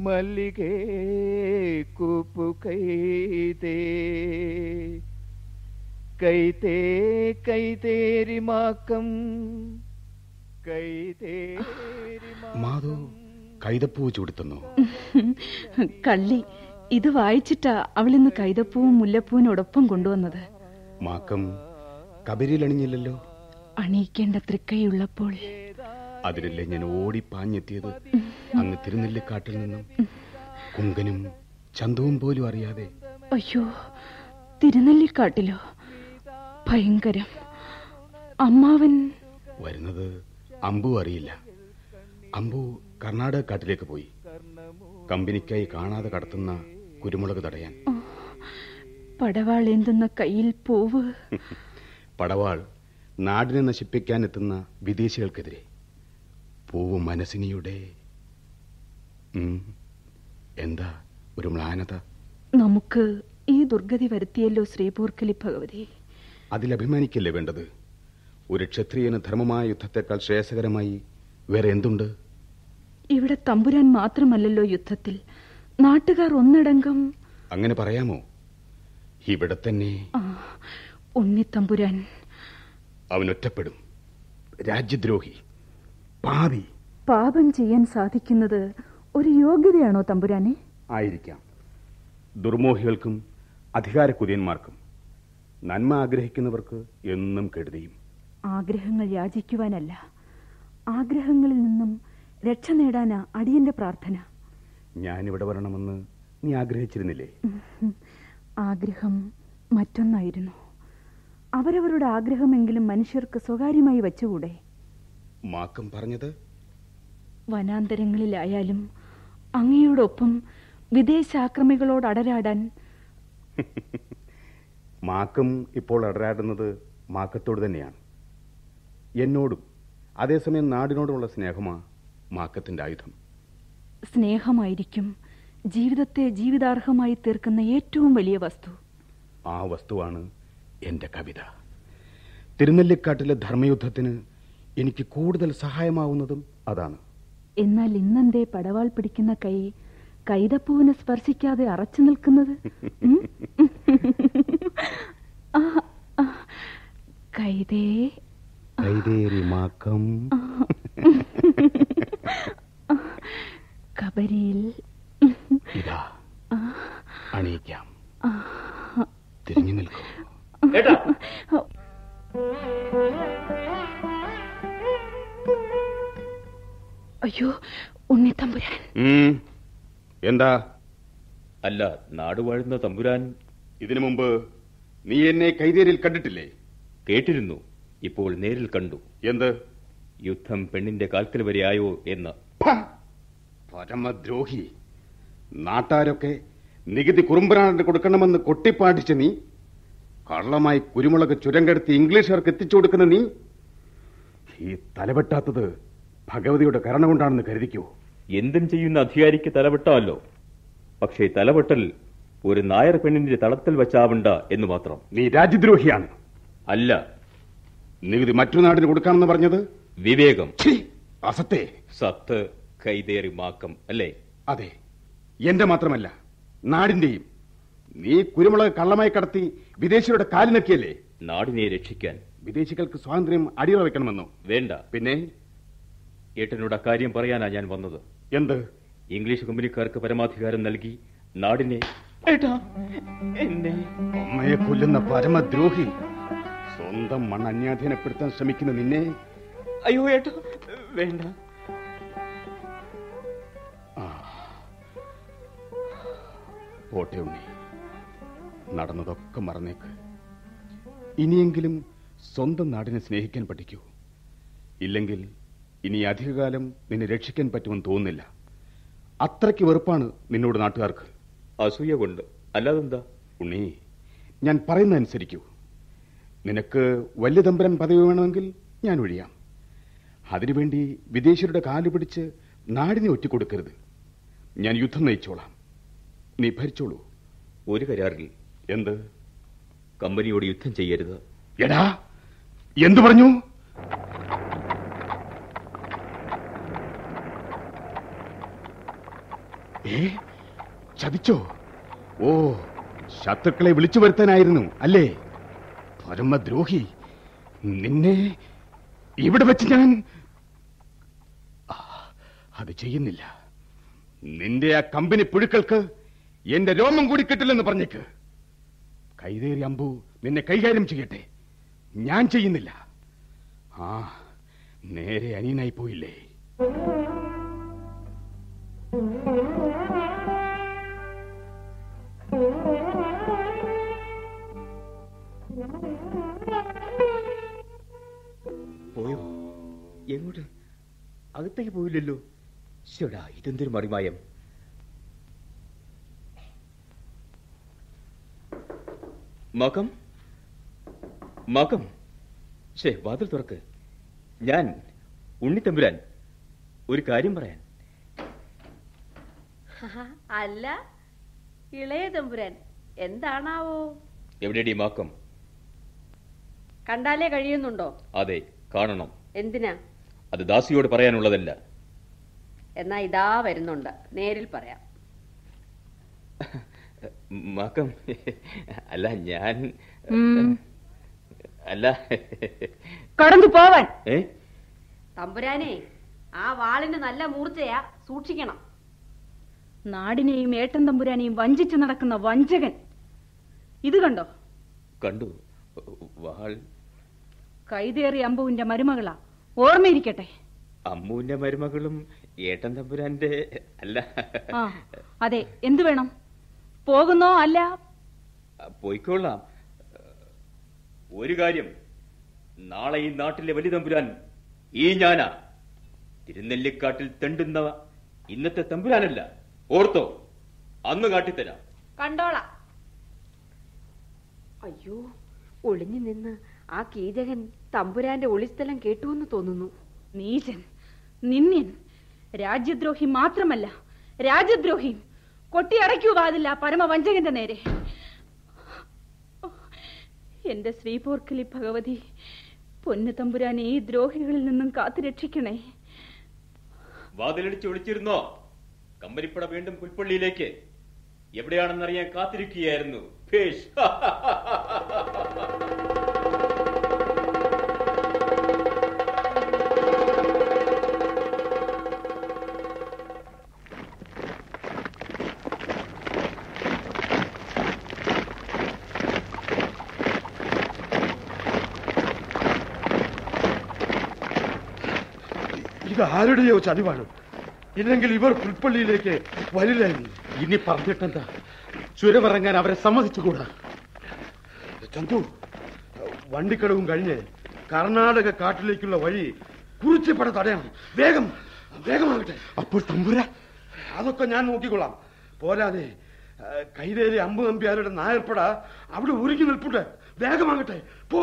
Speaker 14: മല്ലികേ കൂപ്പു കൈതേ. കൈതേ കൈതേരിമാക്കം. കൈതേരി
Speaker 5: മാധു കൈതപ്പൂ ചൂടുത്തുന്നു
Speaker 11: കള്ളി ഇത് വായിച്ചിട്ടാ അവളിന്ന് കൈതപ്പൂവും മുല്ലപ്പൂവിനോടൊപ്പം കൊണ്ടുവന്നത്.
Speaker 5: മാക്കം കബരിയിൽ അണിഞ്ഞില്ലല്ലോ?
Speaker 11: അണിയിക്കേണ്ട തൃക്കൈയുള്ളപ്പോൾ.
Speaker 5: അതിനല്ലേ ഞാൻ ഓടി പാഞ്ഞെത്തിയത്? അങ്ങ് തിരുനെല്ലിക്കാട്ടിൽ നിന്നും. കുങ്കനും ചന്തവും പോലും അറിയാതെ.
Speaker 11: അയ്യോ തിരുനെല്ലിക്കാട്ടിലോ? ഭയങ്കരം. അമ്മാവൻ
Speaker 5: വരുന്നത് അമ്പു അറിയില്ല. അമ്പു കർണാടക കാട്ടിലേക്ക് പോയി. കമ്പനിക്കായി കാണാതെ കടത്തുന്ന കുരുമുളക് തടയാൻ.
Speaker 11: പടവാൾ എന്തെന്ന കയ്യിൽ പോവ്. (laughs)
Speaker 5: പടവാൾ നാടിനെ നശിപ്പിക്കാൻ എത്തുന്ന വിദേശികൾക്കെതിരെ. പൂവ് മനസ്സിനിയുടെ. എന്താ ഒരു മ്ലാനത?
Speaker 11: നമുക്ക് ഈ ദുർഗതി വരുത്തിയല്ലോ ശ്രീപൂർക്കലി ഭഗവതി.
Speaker 5: അതിലഭിമാനിക്കല്ലേ വേണ്ടത്? ഒരു ക്ഷത്രിയന് ധർമ്മമായ യുദ്ധത്തെക്കാൾ ശ്രേയസകരമായി വേറെ എന്തുണ്ട്?
Speaker 11: ഇവിടെ തമ്പുരാൻ മാത്രമല്ലല്ലോ യുദ്ധത്തിൽ. നാട്ടുകാർ ഒന്നടങ്കം
Speaker 5: അങ്ങനെ പറയാമോ? ഇവിടെ തന്നെ
Speaker 11: ഉണ്ണിത്തമ്പുരാൻ
Speaker 5: അവൻ ഒറ്റപ്പെടും. രാജ്യദ്രോഹി. പാപി
Speaker 11: പാപം ചെയ്യാൻ സാധിക്കുന്നത് ഒരു യോഗ്യതയാണോ തമ്പുരാനെ?
Speaker 5: ആയിരിക്കാം. ദുർമോഹികൾക്കും അധികാര അധികാരക്കുതിയന്മാർക്കും നന്മ ആഗ്രഹിക്കുന്നവർക്ക് എന്നും കെടുതിയും.
Speaker 11: ആഗ്രഹങ്ങൾ യാചിക്കുവാനല്ല. ആഗ്രഹങ്ങളിൽ നിന്നും രക്ഷ നേടാനാ അടിയന്റെ പ്രാർത്ഥന.
Speaker 5: ഞാനിവിടെ വരണമെന്ന് നീ ആഗ്രഹിച്ചിരുന്നില്ലേ.
Speaker 11: ആഗ്രഹം മറ്റൊന്നായിരുന്നു. അവരവരുടെ ആഗ്രഹമെങ്കിലും മനുഷ്യർക്ക് സ്വകാര്യമായി വച്ചുകൂടെ?
Speaker 5: മാക്കം പറഞ്ഞത്?
Speaker 11: വനാന്തരങ്ങളിലായാലും അങ്ങയോടൊപ്പം വിദേശാക്രമികളോട് അടരാടാൻ. (laughs)
Speaker 5: മാക്കം ഇപ്പോൾ അടരാടുന്നത് മാക്കത്തോട് തന്നെയാണ്. എന്നോടും അതേസമയം നാടിനോടുമുള്ള സ്നേഹമാ മാക്കത്തിന്റെ ആയുധം.
Speaker 11: സ്നേഹമായിരിക്കും ജീവിതത്തെ ജീവിതാർഹമായി തീർക്കുന്ന ഏറ്റവും വലിയ വസ്തു.
Speaker 5: ആ വസ്തുവാണ് എന്റെ കവിത. തിരുനെല്ലിക്കാട്ടിലെ ധർമ്മയുദ്ധത്തിന് എനിക്ക് കൂടുതൽ സഹായമാവുന്നതും അതാണ്.
Speaker 11: എന്നാൽ ഇന്നെന്തേ പടവാൾ പിടിക്കുന്ന കൈ കൈതപ്പൂവിനെ സ്പർശിക്കാതെ അറച്ചു നിൽക്കുന്നത്? കൈതേ.
Speaker 5: കൈതേരി മാക്കം.
Speaker 11: കബരിയിൽ.
Speaker 5: ഇതാ. അണിയിക്കാം. തിരിഞ്ഞു നിൽക്കൂ.
Speaker 11: അയ്യോ ഉണ്ണിത്തമ്പുരാൻ.
Speaker 5: എന്താ?
Speaker 10: അല്ല നാടുവാഴുന്ന തമ്പുരാൻ.
Speaker 5: ഇതിനു മുമ്പ് നീ എന്നെ കൈതേരിൽ കണ്ടിട്ടില്ലേ?
Speaker 10: കേട്ടിരുന്നു. ഇപ്പോൾ നേരിൽ കണ്ടു.
Speaker 5: എന്ത്?
Speaker 10: യുദ്ധം പെണ്ണിന്റെ കാൽക്കൽ വരെയായോ എന്ന്.
Speaker 5: പരമദ്രോഹി. നാട്ടാരൊക്കെ നികുതി കുറുമ്പനാടിന് കൊടുക്കണമെന്ന് കൊട്ടിപ്പാടിച്ച നീ കള്ളമായി കുരുമുളക് ചുരങ്കെടുത്ത് ഇംഗ്ലീഷുകാർക്ക് എത്തിച്ചു കൊടുക്കുന്ന നീ ഈ തലവെട്ടാത്തത് ഭഗവതിയുടെ കരണ കൊണ്ടാണെന്ന് കരുതിക്കോ?
Speaker 10: എന്തും ചെയ്യുന്ന അധികാരിക്ക് തലവെട്ടാമല്ലോ പക്ഷേ തലവെട്ടൽ ഒരു നായർ പെണ്ണിന്റെ തളത്തിൽ വെച്ചാവണ്ട എന്ന് മാത്രം.
Speaker 5: നീ രാജ്യദ്രോഹിയാണ്.
Speaker 10: അല്ല.
Speaker 5: നികുതി മറ്റു നാടിന് കൊടുക്കാമെന്ന് പറഞ്ഞത്?
Speaker 10: വിവേകം.
Speaker 5: അസത്തെ.
Speaker 10: സത്ത്. കൈതേറി മാക്കം അല്ലേ?
Speaker 5: അതെ. എന്റെ മാത്രമല്ല നാടിന്റെയും. നീ കുരുമുളക് കള്ളമായി കടത്തി വിദേശികളുടെ കാലിനക്കിയല്ലേ
Speaker 10: നാടിനെ രക്ഷിക്കാൻ.
Speaker 5: വിദേശികൾക്ക് സ്വാതന്ത്ര്യം അടിയറ വെക്കണമെന്നോ?
Speaker 10: വേണ്ട.
Speaker 5: പിന്നെ?
Speaker 10: ഏട്ടനോട് കാര്യം പറയാനാ ഞാൻ വന്നത്.
Speaker 5: എന്ത്?
Speaker 10: ഇംഗ്ലീഷ് കമ്പനിക്കാർക്ക് പരമാധികാരം നൽകി നാടിനെ
Speaker 5: അമ്മയെ കൊല്ലുന്ന പരമദ്രോഹി. സ്വന്തം മണ്ണ് അന്യാധീനപ്പെടുത്താൻ ശ്രമിക്കുന്ന നിന്നെ.
Speaker 10: അയ്യോ ഏട്ടാ വേണ്ട.
Speaker 5: പോട്ടെ ഉണ്ണി. നടന്നതൊക്കെ മറന്നേക്ക്. ഇനിയെങ്കിലും സ്വന്തം നാടിനെ സ്നേഹിക്കാൻ പഠിക്കൂ. ഇല്ലെങ്കിൽ ഇനി അധികകാലം നിന്നെ രക്ഷിക്കാൻ പറ്റുമെന്ന് തോന്നുന്നില്ല. അത്രയ്ക്ക് വെറുപ്പാണ് നിന്നോട് നാട്ടുകാർക്ക്.
Speaker 10: അസൂയ കൊണ്ട്. അല്ലാതെന്താ?
Speaker 5: ഉണ്ണി ഞാൻ പറയുന്നതനുസരിക്കൂ. നിനക്ക് വലിയ തമ്പരൻ പദവി വേണമെങ്കിൽ ഞാൻ ഒഴിയാം. അതിനുവേണ്ടി വിദേശികളുടെ കാലു പിടിച്ച് നാടിനെ ഒറ്റിക്കൊടുക്കരുത്. ഞാൻ യുദ്ധം നയിച്ചോളാം. നീ ഭരിച്ചോളൂ
Speaker 10: ഒരു കരാറിൽ.
Speaker 5: എന്ത്?
Speaker 10: കമ്പനിയോട് യുദ്ധം ചെയ്യരുത്.
Speaker 5: എടാ എന്തു പറഞ്ഞു? ഏ ചതിച്ചോ? ഓ ശത്രുക്കളെ വിളിച്ചു വരുത്താനായിരുന്നു അല്ലേ? പരമദ്രോഹി നിന്നെ ഇവിടെ വെച്ച് ഞാൻ അത് ചെയ്യുന്നില്ല. നിന്റെ ആ കമ്പനി പുഴുക്കൾക്ക് എന്റെ രോമം കൂടി കിട്ടില്ലെന്ന് പറഞ്ഞേക്ക്. കൈതേറി അമ്പു നിന്നെ കൈകാര്യം ചെയ്യട്ടെ. ഞാൻ ചെയ്യുന്നില്ല. ആ നേരെ അനിയനായി പോയില്ലേ.
Speaker 10: പോയോ? എങ്ങോട്ട്? അകത്തേക്ക് പോയില്ലല്ലോ. ശടാ ഇതെന്തൊരു മറിമായം. മകം? മകം? ശേ വാതിൽ തുറക്ക്. ഞാൻ ഉണ്ണിത്തമ്പുരാൻ. ഒരു കാര്യം പറയാൻ.
Speaker 12: അല്ല ഇളയ തമ്പുരാൻ. എന്താണാവോ?
Speaker 10: എവിടെയടി മാക്കം
Speaker 12: കണ്ടാലേ കഴിയുന്നുണ്ടോ?
Speaker 10: അതെ കാണണം.
Speaker 12: എന്തിനാ?
Speaker 10: അത് ദാസിയോട് പറയാനുള്ളതല്ല.
Speaker 12: എന്നാ ഇതാ വരുന്നുണ്ട്. നേരിൽ പറയാം. (laughs)
Speaker 10: മാക്കം അല്ല ഞാൻ അല്ല
Speaker 11: കടന്നു പോവാൻ.
Speaker 12: തമ്പുരാനെ ആ വാളിന് നല്ല മൂർച്ചയാ. സൂക്ഷിക്കണം.
Speaker 11: നാടിനെയും ഏട്ടൻ തമ്പുരാനെയും വഞ്ചിച്ചു നടക്കുന്ന വഞ്ചകൻ. ഇത് കണ്ടോ?
Speaker 10: കണ്ടു. വാൾ.
Speaker 11: കൈതേറി അമ്പുവിന്റെ മരുമകളാ. ഓർമ്മയിരിക്കട്ടെ.
Speaker 10: അമ്മുവിന്റെ മരുമകളും ഏട്ടൻ തമ്പുരാന്റെ അല്ല.
Speaker 11: അതെ. എന്തു വേണം? പോകുന്നോ അല്ല?
Speaker 10: പോയിക്കൊള്ളാം. ഒരു കാര്യം നാളെ ഈ നാട്ടിലെ വലിയ തമ്പുരാൻ ഈ ഞാനാ തിരുനെല്ലിക്കാട്ടിൽ തെണ്ടുന്ന ഇന്നത്തെ തമ്പുരാനല്ല. ഓർത്തോ അന്ന് കാട്ടിത്തരാം.
Speaker 12: കണ്ടോളാം. അയ്യോ ഒളിഞ്ഞു നിന്ന് ആ കീചകൻ തമ്പുരാന്റെ ഒളിസ്ഥലം കേട്ടുവെന്ന് തോന്നുന്നു.
Speaker 11: നീചൻ നിന്യൻ രാജ്യദ്രോഹി മാത്രമല്ല രാജ്യദ്രോഹി കൊട്ടിയടയ്ക്കൂ വാതില്ല പരമവഞ്ചകന്റെ നേരെ. എന്റെ ശ്രീപോർക്കലി ഭഗവതി പൊന്നു തമ്പുരാനെ ഈ ദ്രോഹികളിൽ നിന്നും കാത്തു രക്ഷിക്കണേ.
Speaker 10: വാതിലടിച്ച് വിളിച്ചിരുന്നോ? കമ്പനിപ്പട വീണ്ടും പുൽപ്പള്ളിയിലേക്ക്. എവിടെയാണെന്നറിയാൻ കാത്തിരിക്കുകയായിരുന്നു. ഭേഷ്. (laughs)
Speaker 8: ആരുടെയോ ചതിവാണ്. ഇല്ലെങ്കിൽ ഇവർ പുൽപ്പള്ളിയിലേക്ക് വരില്ലായിരുന്നു.
Speaker 9: ഇനി പറഞ്ഞിട്ടെന്താ? ചുരമിറങ്ങാൻ അവരെ സമ്മതിച്ചുകൂടാ?
Speaker 8: ചന്തു വണ്ടിക്കടവും കഴിഞ്ഞ് കർണാടക കാട്ടിലേക്കുള്ള വഴി കുറിച്ചിപ്പട തടയണം. വേഗം വേഗമാകട്ടെ
Speaker 9: അപ്പോൾ തമ്പുര.
Speaker 8: അതൊക്കെ ഞാൻ നോക്കിക്കൊള്ളാം. പോരാതെ കൈതേരി അമ്പു നമ്പ്യാരുടെ നായർപ്പട അവിടെ ഉരുക്കി നിൽപ്പുണ്ട്. വേഗമാകട്ടെ പോ.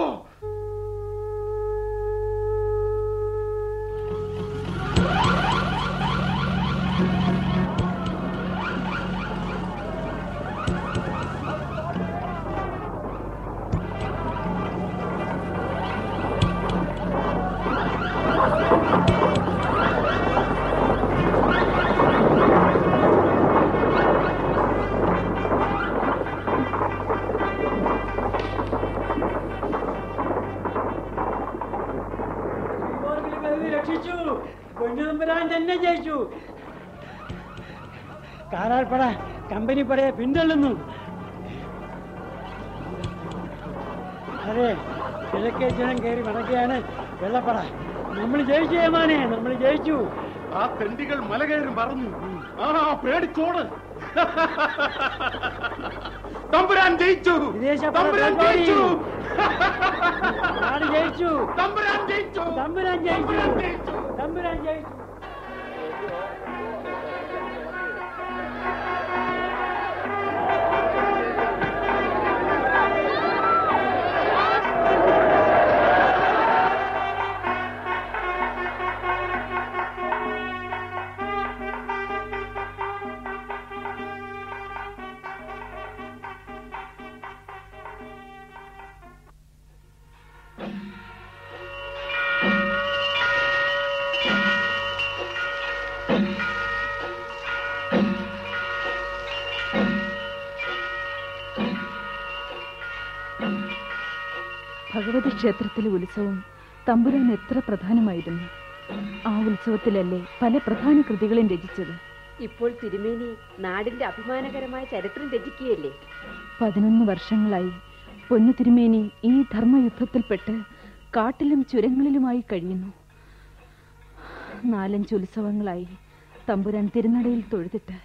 Speaker 2: പൊന്നുതമ്പുരാൻ തന്നെ ജയിച്ചു. കാരാൾപ്പട കമ്പനി പടയെ പിന്തള്ളുന്നു. അതെ കിഴക്കേ ജനം കയറി മടക്കുകയാണ് വെള്ളപ്പട. നമ്മൾ ജയിച്ചു ഏമാനെ നമ്മൾ ജയിച്ചു.
Speaker 9: ആ തെണ്ടികൾ മല കയറി മറന്നു. ആ പേടിച്ചോട്.
Speaker 3: തമ്പുരാൻ ജയിച്ചു. തമ്പുരാൻ ജയിച്ചു.
Speaker 15: ജയിച്ചു.
Speaker 3: തമ്പുരാൻ ജയിച്ചു.
Speaker 15: തമ്പുരാൻ ജയിച്ചു. തമ്പുരാൻ ജയിച്ചു
Speaker 11: ക്ഷേത്രത്തിലെ ഉത്സവം തമ്പുരാൻ എത്ര പ്രധാനമായിരുന്നു. ആ ഉത്സവത്തിലല്ലേ പല പ്രധാന കൃതികളും രചിച്ചത്.
Speaker 12: ഇപ്പോൾ തിരുമേനി നാടിന്റെ അഭിമാനകരമായ ചരിത്രം രചിക്കുകയല്ലേ?
Speaker 11: പതിനൊന്ന് വർഷങ്ങളായി പൊന്നു തിരുമേനി ഈ ധർമ്മയുദ്ധത്തിൽപ്പെട്ട് കാട്ടിലും ചുരങ്ങളിലുമായി കഴിയുന്നു. നാലഞ്ച് ഉത്സവങ്ങളായി തമ്പുരാൻ തിരുനടയിൽ തൊഴുതിട്ട്.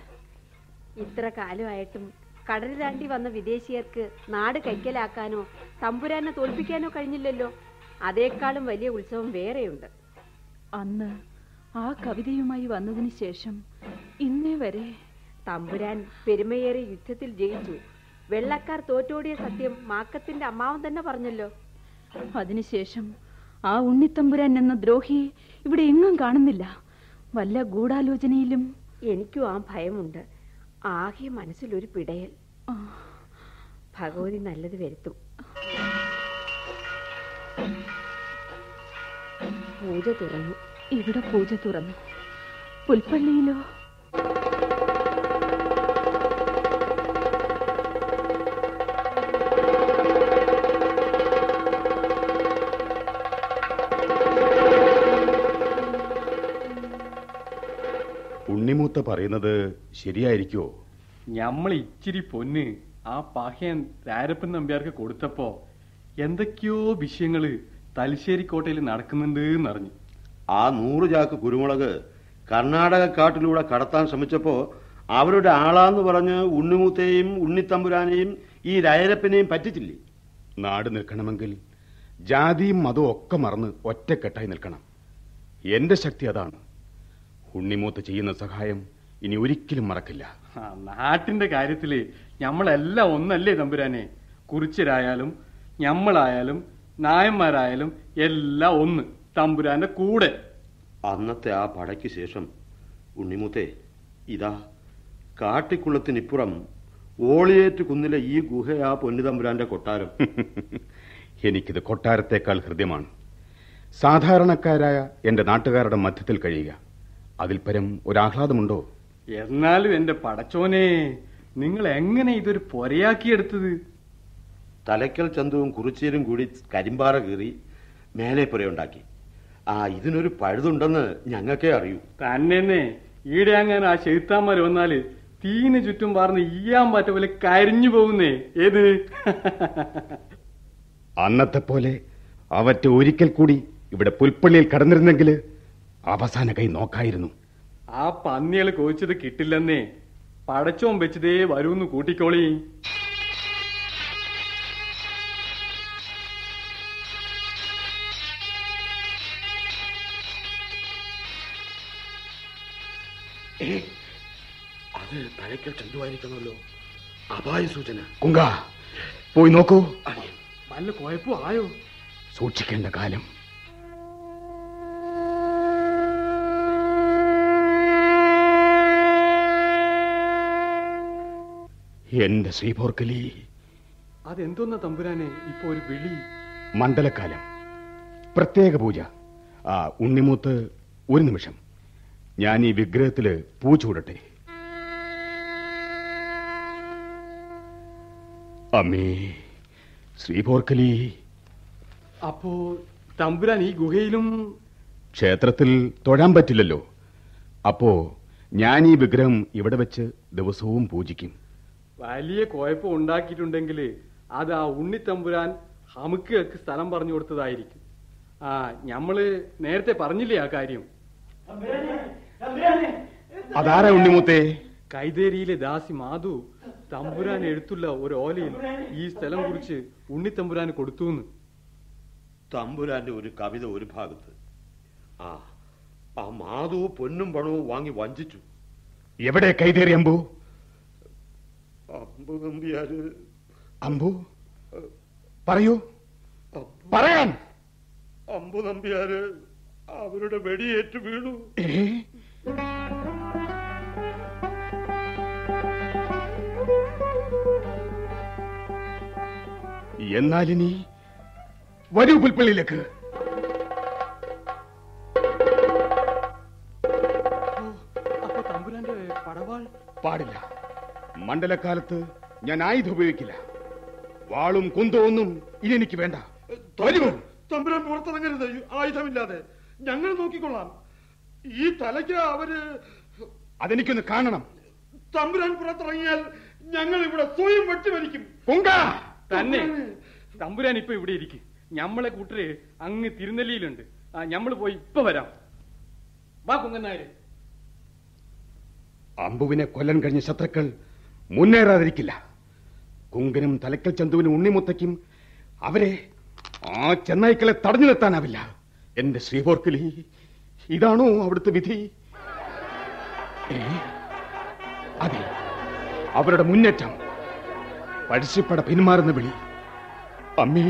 Speaker 12: ഇത്ര കാലമായിട്ടും കടൽ വന്ന വിദേശീയർക്ക് നാട് കൈക്കലാക്കാനോ തമ്പുരാനെ തോൽപ്പിക്കാനോ കഴിഞ്ഞില്ലല്ലോ. അതേക്കാളും വലിയ ഉത്സവം വേറെയുണ്ട്.
Speaker 11: അന്ന് ആ കവിതയുമായി വന്നതിന് ശേഷം ഇന്നേ വരെ
Speaker 12: തമ്പുരാൻ പെരുമയേറിയ യുദ്ധത്തിൽ ജയിച്ചു. വെള്ളക്കാർ തോറ്റോടിയ സത്യം മാക്കത്തിന്റെ അമ്മാവൻ തന്നെ പറഞ്ഞല്ലോ.
Speaker 11: അതിനുശേഷം ആ ഉണ്ണിത്തമ്പുരാൻ എന്ന ദ്രോഹിയെ ഇവിടെ എങ്ങും കാണുന്നില്ല. വല്ല ഗൂഢാലോചനയിലും
Speaker 12: എനിക്കും ആ ഭയമുണ്ട്. ആകെ മനസ്സിലൊരു പിടയൽ. ഭഗവതി നല്ലത് വരുത്തും. പൂജ തുറന്നു.
Speaker 11: ഇവിടെ പൂജ തുറന്നു. പുൽപ്പള്ളിയിലോ?
Speaker 5: ഉണ്ണിമൂത്ത പറയുന്നത് ശരിയായിരിക്കോ
Speaker 4: ഞമ്മൾ ഇച്ചിരി പൊന്ന്. ആ പഹയൻ രാരപ്പൻ നമ്പ്യാർക്ക് കൊടുത്തപ്പോ എന്തൊക്കെയോ വിഷയങ്ങൾ തലശ്ശേരി കോട്ടയിൽ നടക്കുന്നുണ്ട് എന്നറിഞ്ഞു
Speaker 8: ആ നൂറ് ചാക്ക് കുരുമുളക് കർണാടക കാട്ടിലൂടെ കടത്താൻ ശ്രമിച്ചപ്പോ അവരുടെ ആളാന്ന് പറഞ്ഞ് ഉണ്ണിമൂത്തേയും ഉണ്ണിത്തമ്പുരാനെയും ഈ രായരപ്പനെയും പറ്റിച്ചില്ലേ?
Speaker 5: നാട് നിൽക്കണമെങ്കിൽ ജാതിയും മതവും ഒക്കെ മറന്ന് ഒറ്റക്കെട്ടായി നിൽക്കണം. എന്റെ ശക്തി അതാണ്. ഉണ്ണിമൂത്ത് ചെയ്യുന്ന സഹായം ഇനി ഒരിക്കലും മറക്കില്ല.
Speaker 4: ആ, നാട്ടിന്റെ കാര്യത്തിൽ ഞമ്മളെല്ലാം ഒന്നല്ലേ തമ്പുരാനെ? കുറിച്ചരായാലും ഞമ്മളായാലും നായന്മാരായാലും എല്ലാം ഒന്ന് തമ്പുരാന്റെ കൂടെ.
Speaker 8: അന്നത്തെ ആ പടയ്ക്ക് ശേഷം ഉണ്ണിമൂത്തെ ഇതാ കാട്ടിക്കുളത്തിനിപ്പുറം ഓളിയേറ്റ് കുന്നിലെ ഈ ഗുഹയാ പൊന്നിതമ്പുരാന്റെ കൊട്ടാരം. (laughs)
Speaker 5: എനിക്കിത് കൊട്ടാരത്തേക്കാൾ ഹൃദ്യമാണ്. സാധാരണക്കാരായ എന്റെ നാട്ടുകാരുടെ മധ്യത്തിൽ കഴിയുക. അതിൽ പരം ഒരാഹ്ലാദമുണ്ടോ?
Speaker 4: എന്നാലും എന്റെ പടച്ചോനെ നിങ്ങൾ എങ്ങനെ ഇതൊരു പൊരയാക്കിയെടുത്തത്?
Speaker 8: തലയ്ക്കൽ ചന്തവും കുറിച്ചേരും കൂടി കരിമ്പാറ കീറി മേലെ പുരയുണ്ടാക്കി ആ ഇതിനൊരു പഴുതുണ്ടെന്ന് ഞങ്ങൾക്കേ അറിയൂ.
Speaker 4: തന്നെ ഈടെ അങ്ങനെ ആ ചെഴുത്താന്മാർ വന്നാൽ തീന് ചുറ്റും പാർന്ന് ഈയാൻ പറ്റ പോലെ കരിഞ്ഞു പോകുന്നേ. ഏത്?
Speaker 5: അന്നത്തെ പോലെ അവറ്റ ഒരിക്കൽ കൂടി ഇവിടെ പുൽപ്പള്ളിയിൽ കടന്നിരുന്നെങ്കിൽ അവസാന കൈ നോക്കായിരുന്നു.
Speaker 4: ആ പന്നികൾ കോച്ചത് കിട്ടില്ലെന്നേ. പടച്ചോൻ വെച്ചതേ വരൂന്ന് കൂട്ടിക്കോളി.
Speaker 8: അത് തലയ്ക്കൽ ചന്തുവായിരിക്കണമല്ലോ. അപായ സൂചന.
Speaker 5: കുങ്ക പോയി നോക്കൂ.
Speaker 4: വല്ല കുഴപ്പം ആയോ?
Speaker 5: സൂക്ഷിക്കേണ്ട കാലം. എന്റെ ശ്രീപോർക്കലി.
Speaker 4: അതെന്തോന്ന തമ്പുരാനെ ഇപ്പൊ ഒരു വിളി?
Speaker 5: മണ്ഡലക്കാലം പ്രത്യേക പൂജ. ആ ഉണ്ണിമൂത്ത് ഒരു നിമിഷം. ഞാൻ ഈ വിഗ്രഹത്തിൽ പൂ ചൂടട്ടെ. അമ്മേ ശ്രീപോർക്കലി.
Speaker 4: അപ്പോ തമ്പുരാൻ ഈ ഗുഹയിലും
Speaker 5: ക്ഷേത്രത്തിൽ തൊഴാൻ പറ്റില്ലല്ലോ. അപ്പോ ഞാൻ ഈ വിഗ്രഹം ഇവിടെ വെച്ച് ദിവസവും പൂജിക്കും.
Speaker 4: വലിയ കുഴപ്പം ഉണ്ടാക്കിയിട്ടുണ്ടെങ്കിൽ അത് ആ ഉണ്ണിത്തമ്പുരാൻ ഹമുക്കുകൾക്ക് സ്ഥലം പറഞ്ഞു കൊടുത്തതായിരിക്കും. ആ ഞമ്മൾ നേരത്തെ പറഞ്ഞില്ലേ ആ കാര്യം?
Speaker 5: അതാരാ ഉണ്ണിമൂത്തേ?
Speaker 4: കൈതേരിയിലെ ദാസി മാധു തമ്പുരാൻ എഴുത്തുള്ള ഒരു ഓലയിൽ ഈ സ്ഥലം കുറിച്ച് ഉണ്ണിത്തമ്പുരാന് കൊടുത്തു
Speaker 8: തമ്പുരാന്റെ ഒരു കവിത ഒരു ഭാഗത്ത്. ആ ആ മാധു പൊന്നും പണവും വാങ്ങി വഞ്ചിച്ചു.
Speaker 5: എവിടെ കൈതേറി അമ്പു?
Speaker 8: അമ്പ് നമ്പിയാര്
Speaker 5: അമ്പു? പറയൂ. പറയാൻ.
Speaker 8: അമ്പു നമ്പിയാര് അവരുടെ വെടിയേറ്റ് വീണു.
Speaker 5: എന്നാലിനി വരൂ പുൽപ്പള്ളിയിലേക്ക്.
Speaker 4: അപ്പൊ തമ്പുരാന്റെ പടവാൾ.
Speaker 5: പാടില്ല. മണ്ഡലക്കാലത്ത് ഞാൻ ആയുധം ഉപയോഗിക്കില്ല. വാളും കുന്തവും ഒന്നും ഇനി എനിക്ക് വേണ്ട.
Speaker 8: തമ്പുരാൻ പുറത്തിറങ്ങരുത്. ആയുധമില്ലാതെ. ഞങ്ങൾ നോക്കിക്കൊള്ളാം. ഈ തലയ്ക്ക് അവർ
Speaker 5: അതെനിക്കൊന്ന് കാണണം.
Speaker 8: തമ്പുരാൻ പുറത്തിറങ്ങിയാൽ ഞങ്ങൾ ഇവിടെ സ്വയം വെട്ടിമരിക്കും.
Speaker 4: തന്നെ. തമ്പുരാൻ ഇപ്പൊ ഇവിടെ ഇരിക്കും. ഞമ്മളെ കൂട്ടര് അങ്ങ് തിരുനെല്ലിയിലുണ്ട്. ആ ഞമ്മൾ പോയി ഇപ്പൊ വരാം. വാ കുങ്ങന്നാര്
Speaker 5: അമ്പുവിനെ കൊല്ലൻ കഴിഞ്ഞ ശത്രുക്കൾ മുന്നേറാതിരിക്കില്ല. കുങ്കനും തലക്കൽ ചന്തുവിനും ഉണ്ണിമുത്തയ്ക്കും അവരെ ആ ചെന്നായ്ക്കളെ തടഞ്ഞു നിർത്താനാവില്ല. എന്റെ ശ്രീപോർക്കലി ഇതാണോ അവിടുത്തെ വിധി? അതെ അവരുടെ മുന്നേറ്റം. പഴശ്ശിപ്പട പിന്മാറുന്ന വിളി. അമ്മീ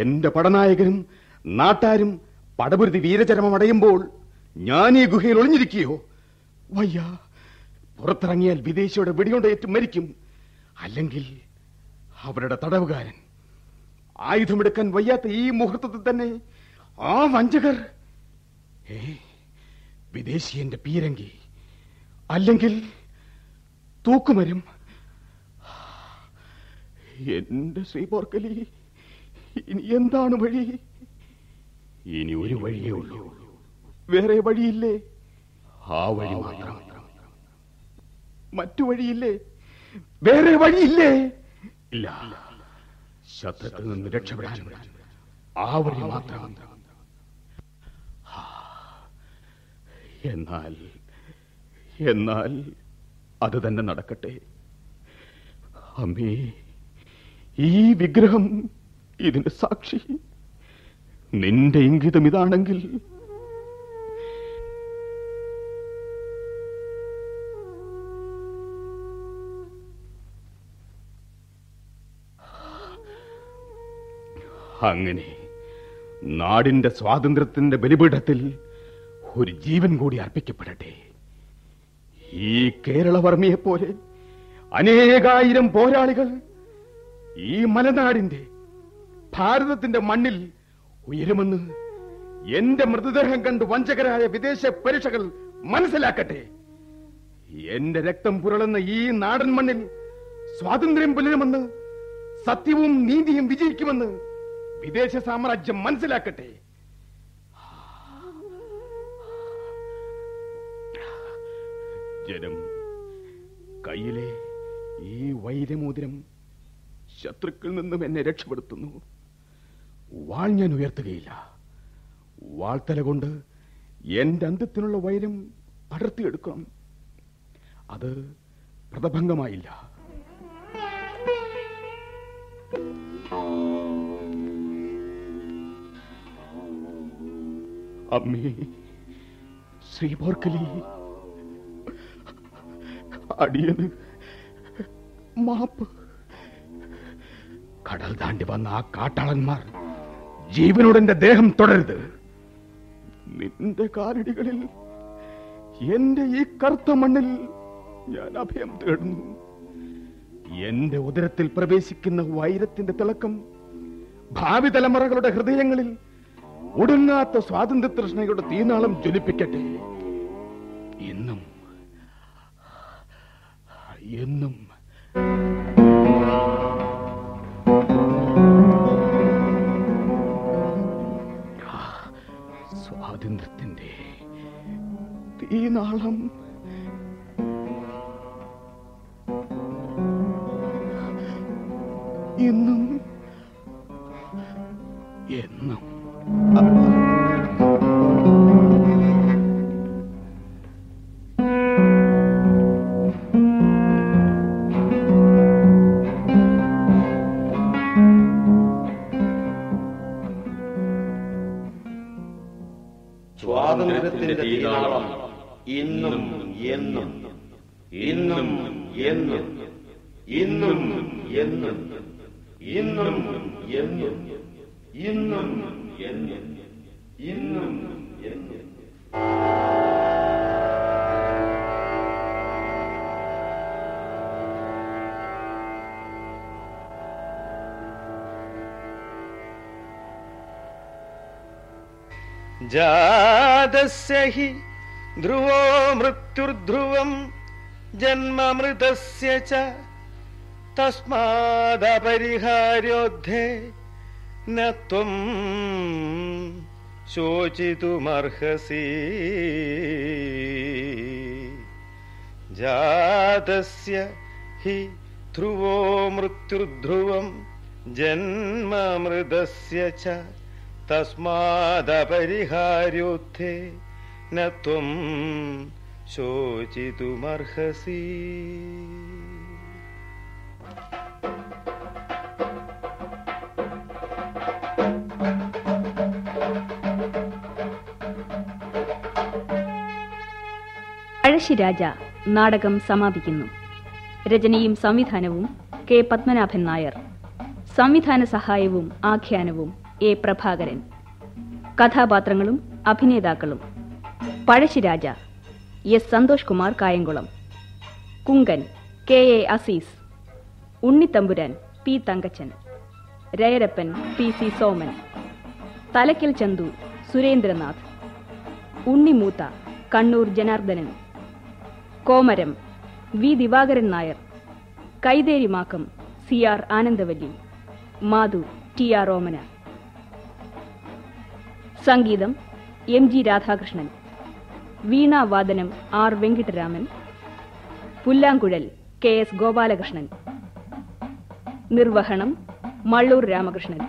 Speaker 5: എന്റെ പടനായകനും നാട്ടാരും പടപുരുതി വീരചരമം അടയുമ്പോൾ ഞാൻ ഈ ഗുഹയിൽ ഒളിഞ്ഞിരിക്കുകയോ? വയ്യ. പുറത്തിറങ്ങിയാൽ വിദേശിയുടെ വെടികൊണ്ടേറ്റ് മരിക്കും. അല്ലെങ്കിൽ അവരുടെ തടവുകാരൻ ആയുധമെടുക്കാൻ വയ്യാത്ത ഈ മുഹൂർത്തത്തിൽ തന്നെ ആ വഞ്ചകർ ഏ വിദേശി എന്റെ പീരങ്കി അല്ലെങ്കിൽ തൂക്കുമരം. എന്റെ ശ്രീപോർക്കലി ഇനി എന്താണ് വഴി? ഇനി ഒരു വഴിയേ ഉള്ളൂ. വേറെ വഴിയില്ലേ? ആ വഴി മാത്രം. മറ്റു വഴിയില്ലേ? വേറെ വഴിയില്ലേ? ഇല്ല. ശത്രുത്തിൽ നിന്ന് രക്ഷപ്പെടാൻ ആ വഴി മാത്രം. എന്നാൽ എന്നാൽ അത് തന്നെ നടക്കട്ടെ. അമ്മേ ഈ വിഗ്രഹം ഇതിന്റെ സാക്ഷി. നിന്റെ ഇംഗിതം ഇതാണെങ്കിൽ അങ്ങനെ നാടിന്റെ സ്വാതന്ത്ര്യത്തിന്റെ ബലിപീഠത്തിൽ ഒരു ജീവൻ കൂടി അർപ്പിക്കപ്പെടട്ടെ. ഈ കേരളവർമ്മയെ പോലെ അനേകായിരം പോരാളികൾ ഈ മലനാടിന്റെ ഭാരതത്തിന്റെ മണ്ണിൽ ഉയരുമെന്ന് എന്റെ മൃതദേഹം കണ്ട് വഞ്ചകരായ വിദേശ പരീക്ഷകൾ മനസ്സിലാക്കട്ടെ. എന്റെ രക്തം പുരളുന്ന ഈ നാടൻ മണ്ണിൽ സ്വാതന്ത്ര്യം പുലരുമെന്ന് സത്യവും നീതിയും വിജയിക്കുമെന്ന് വിദേശ സാമ്രാജ്യം മനസ്സിലാക്കട്ടെ. ജനം കയ്യിലെ ഈ വൈരമോതിരം ശത്രുക്കളിൽ നിന്നും എന്നെ രക്ഷപ്പെടുത്തുന്നു. വാൾ ഞാൻ ഉയർത്തുകയില്ല. വാൾത്തല കൊണ്ട് എന്റെ അന്തത്തിനുള്ള വൈരം പടർത്തിയെടുക്കണം. അത് പ്രതഭംഗമായില്ല. അമ്മേ ശ്രീപോർക്കലി അടിയന് മാപ്പ്. കടൽ താണ്ടി വന്ന ആ കാട്ടാളന്മാർ ജീവനോട് ദേഹം തുടരുത്. നിന്റെ കാലടികളിൽ എന്റെ ഈ കറുത്ത മണ്ണിൽ ഞാൻ അഭയം തേടുന്നു. എന്റെ ഉദരത്തിൽ പ്രവേശിക്കുന്ന വൈരത്തിന്റെ തിളക്കം ഭാവി തലമുറകളുടെ ഹൃദയങ്ങളിൽ ഒടുങ്ങാത്ത സ്വാതന്ത്ര്യ തൃഷ്ണയുടെ തീനാളം ജ്വലിപ്പിക്കട്ടെ. എന്നും എന്നും
Speaker 7: जादस्य हि ध्रुवो मृत्युर्ध्रुवम् जन्म मृतस्य च तस्मादपरिहार्योद्धे न त्वम् शोचितुमर्हसि। जातस्य
Speaker 16: हि ध्रुवो मृत्युर्ध्रुवम् जन्म मृतस्य च തസ്മാദപരിഹാര്യോദ്ധേ നം ശോചിതുമർഹസി.
Speaker 1: പഴശ്ശിരാജ നാടകം സമാപിക്കുന്നു. രചനയും സംവിധാനവും കെ പത്മനാഭൻ നായർ. സംവിധാന സഹായവും ആഖ്യാനവും എ പ്രഭാകരൻ. കഥാപാത്രങ്ങളും അഭിനേതാക്കളും. Pazhassi Raja S Santhosh Kumar Kayamkulam. Kunkan K A Azeez. Unnithampuran P Thankachan. Rayarappan P C Soman. Thalakkal Chandu Surendranath. Unnimootha Kannur Janardhanan. കോമരം V Divakaran Nair. Kaitherimakkam C R Anandavalli. Madhu T R Omana. സംഗീതം എം ജി രാധാകൃഷ്ണൻ വീണാവാദനം ആർ വെങ്കിട്ടരാമൻ പുല്ലാങ്കുഴൽ കെ എസ് ഗോപാലകൃഷ്ണൻ നിർവഹണം മള്ളൂർ രാമകൃഷ്ണൻ.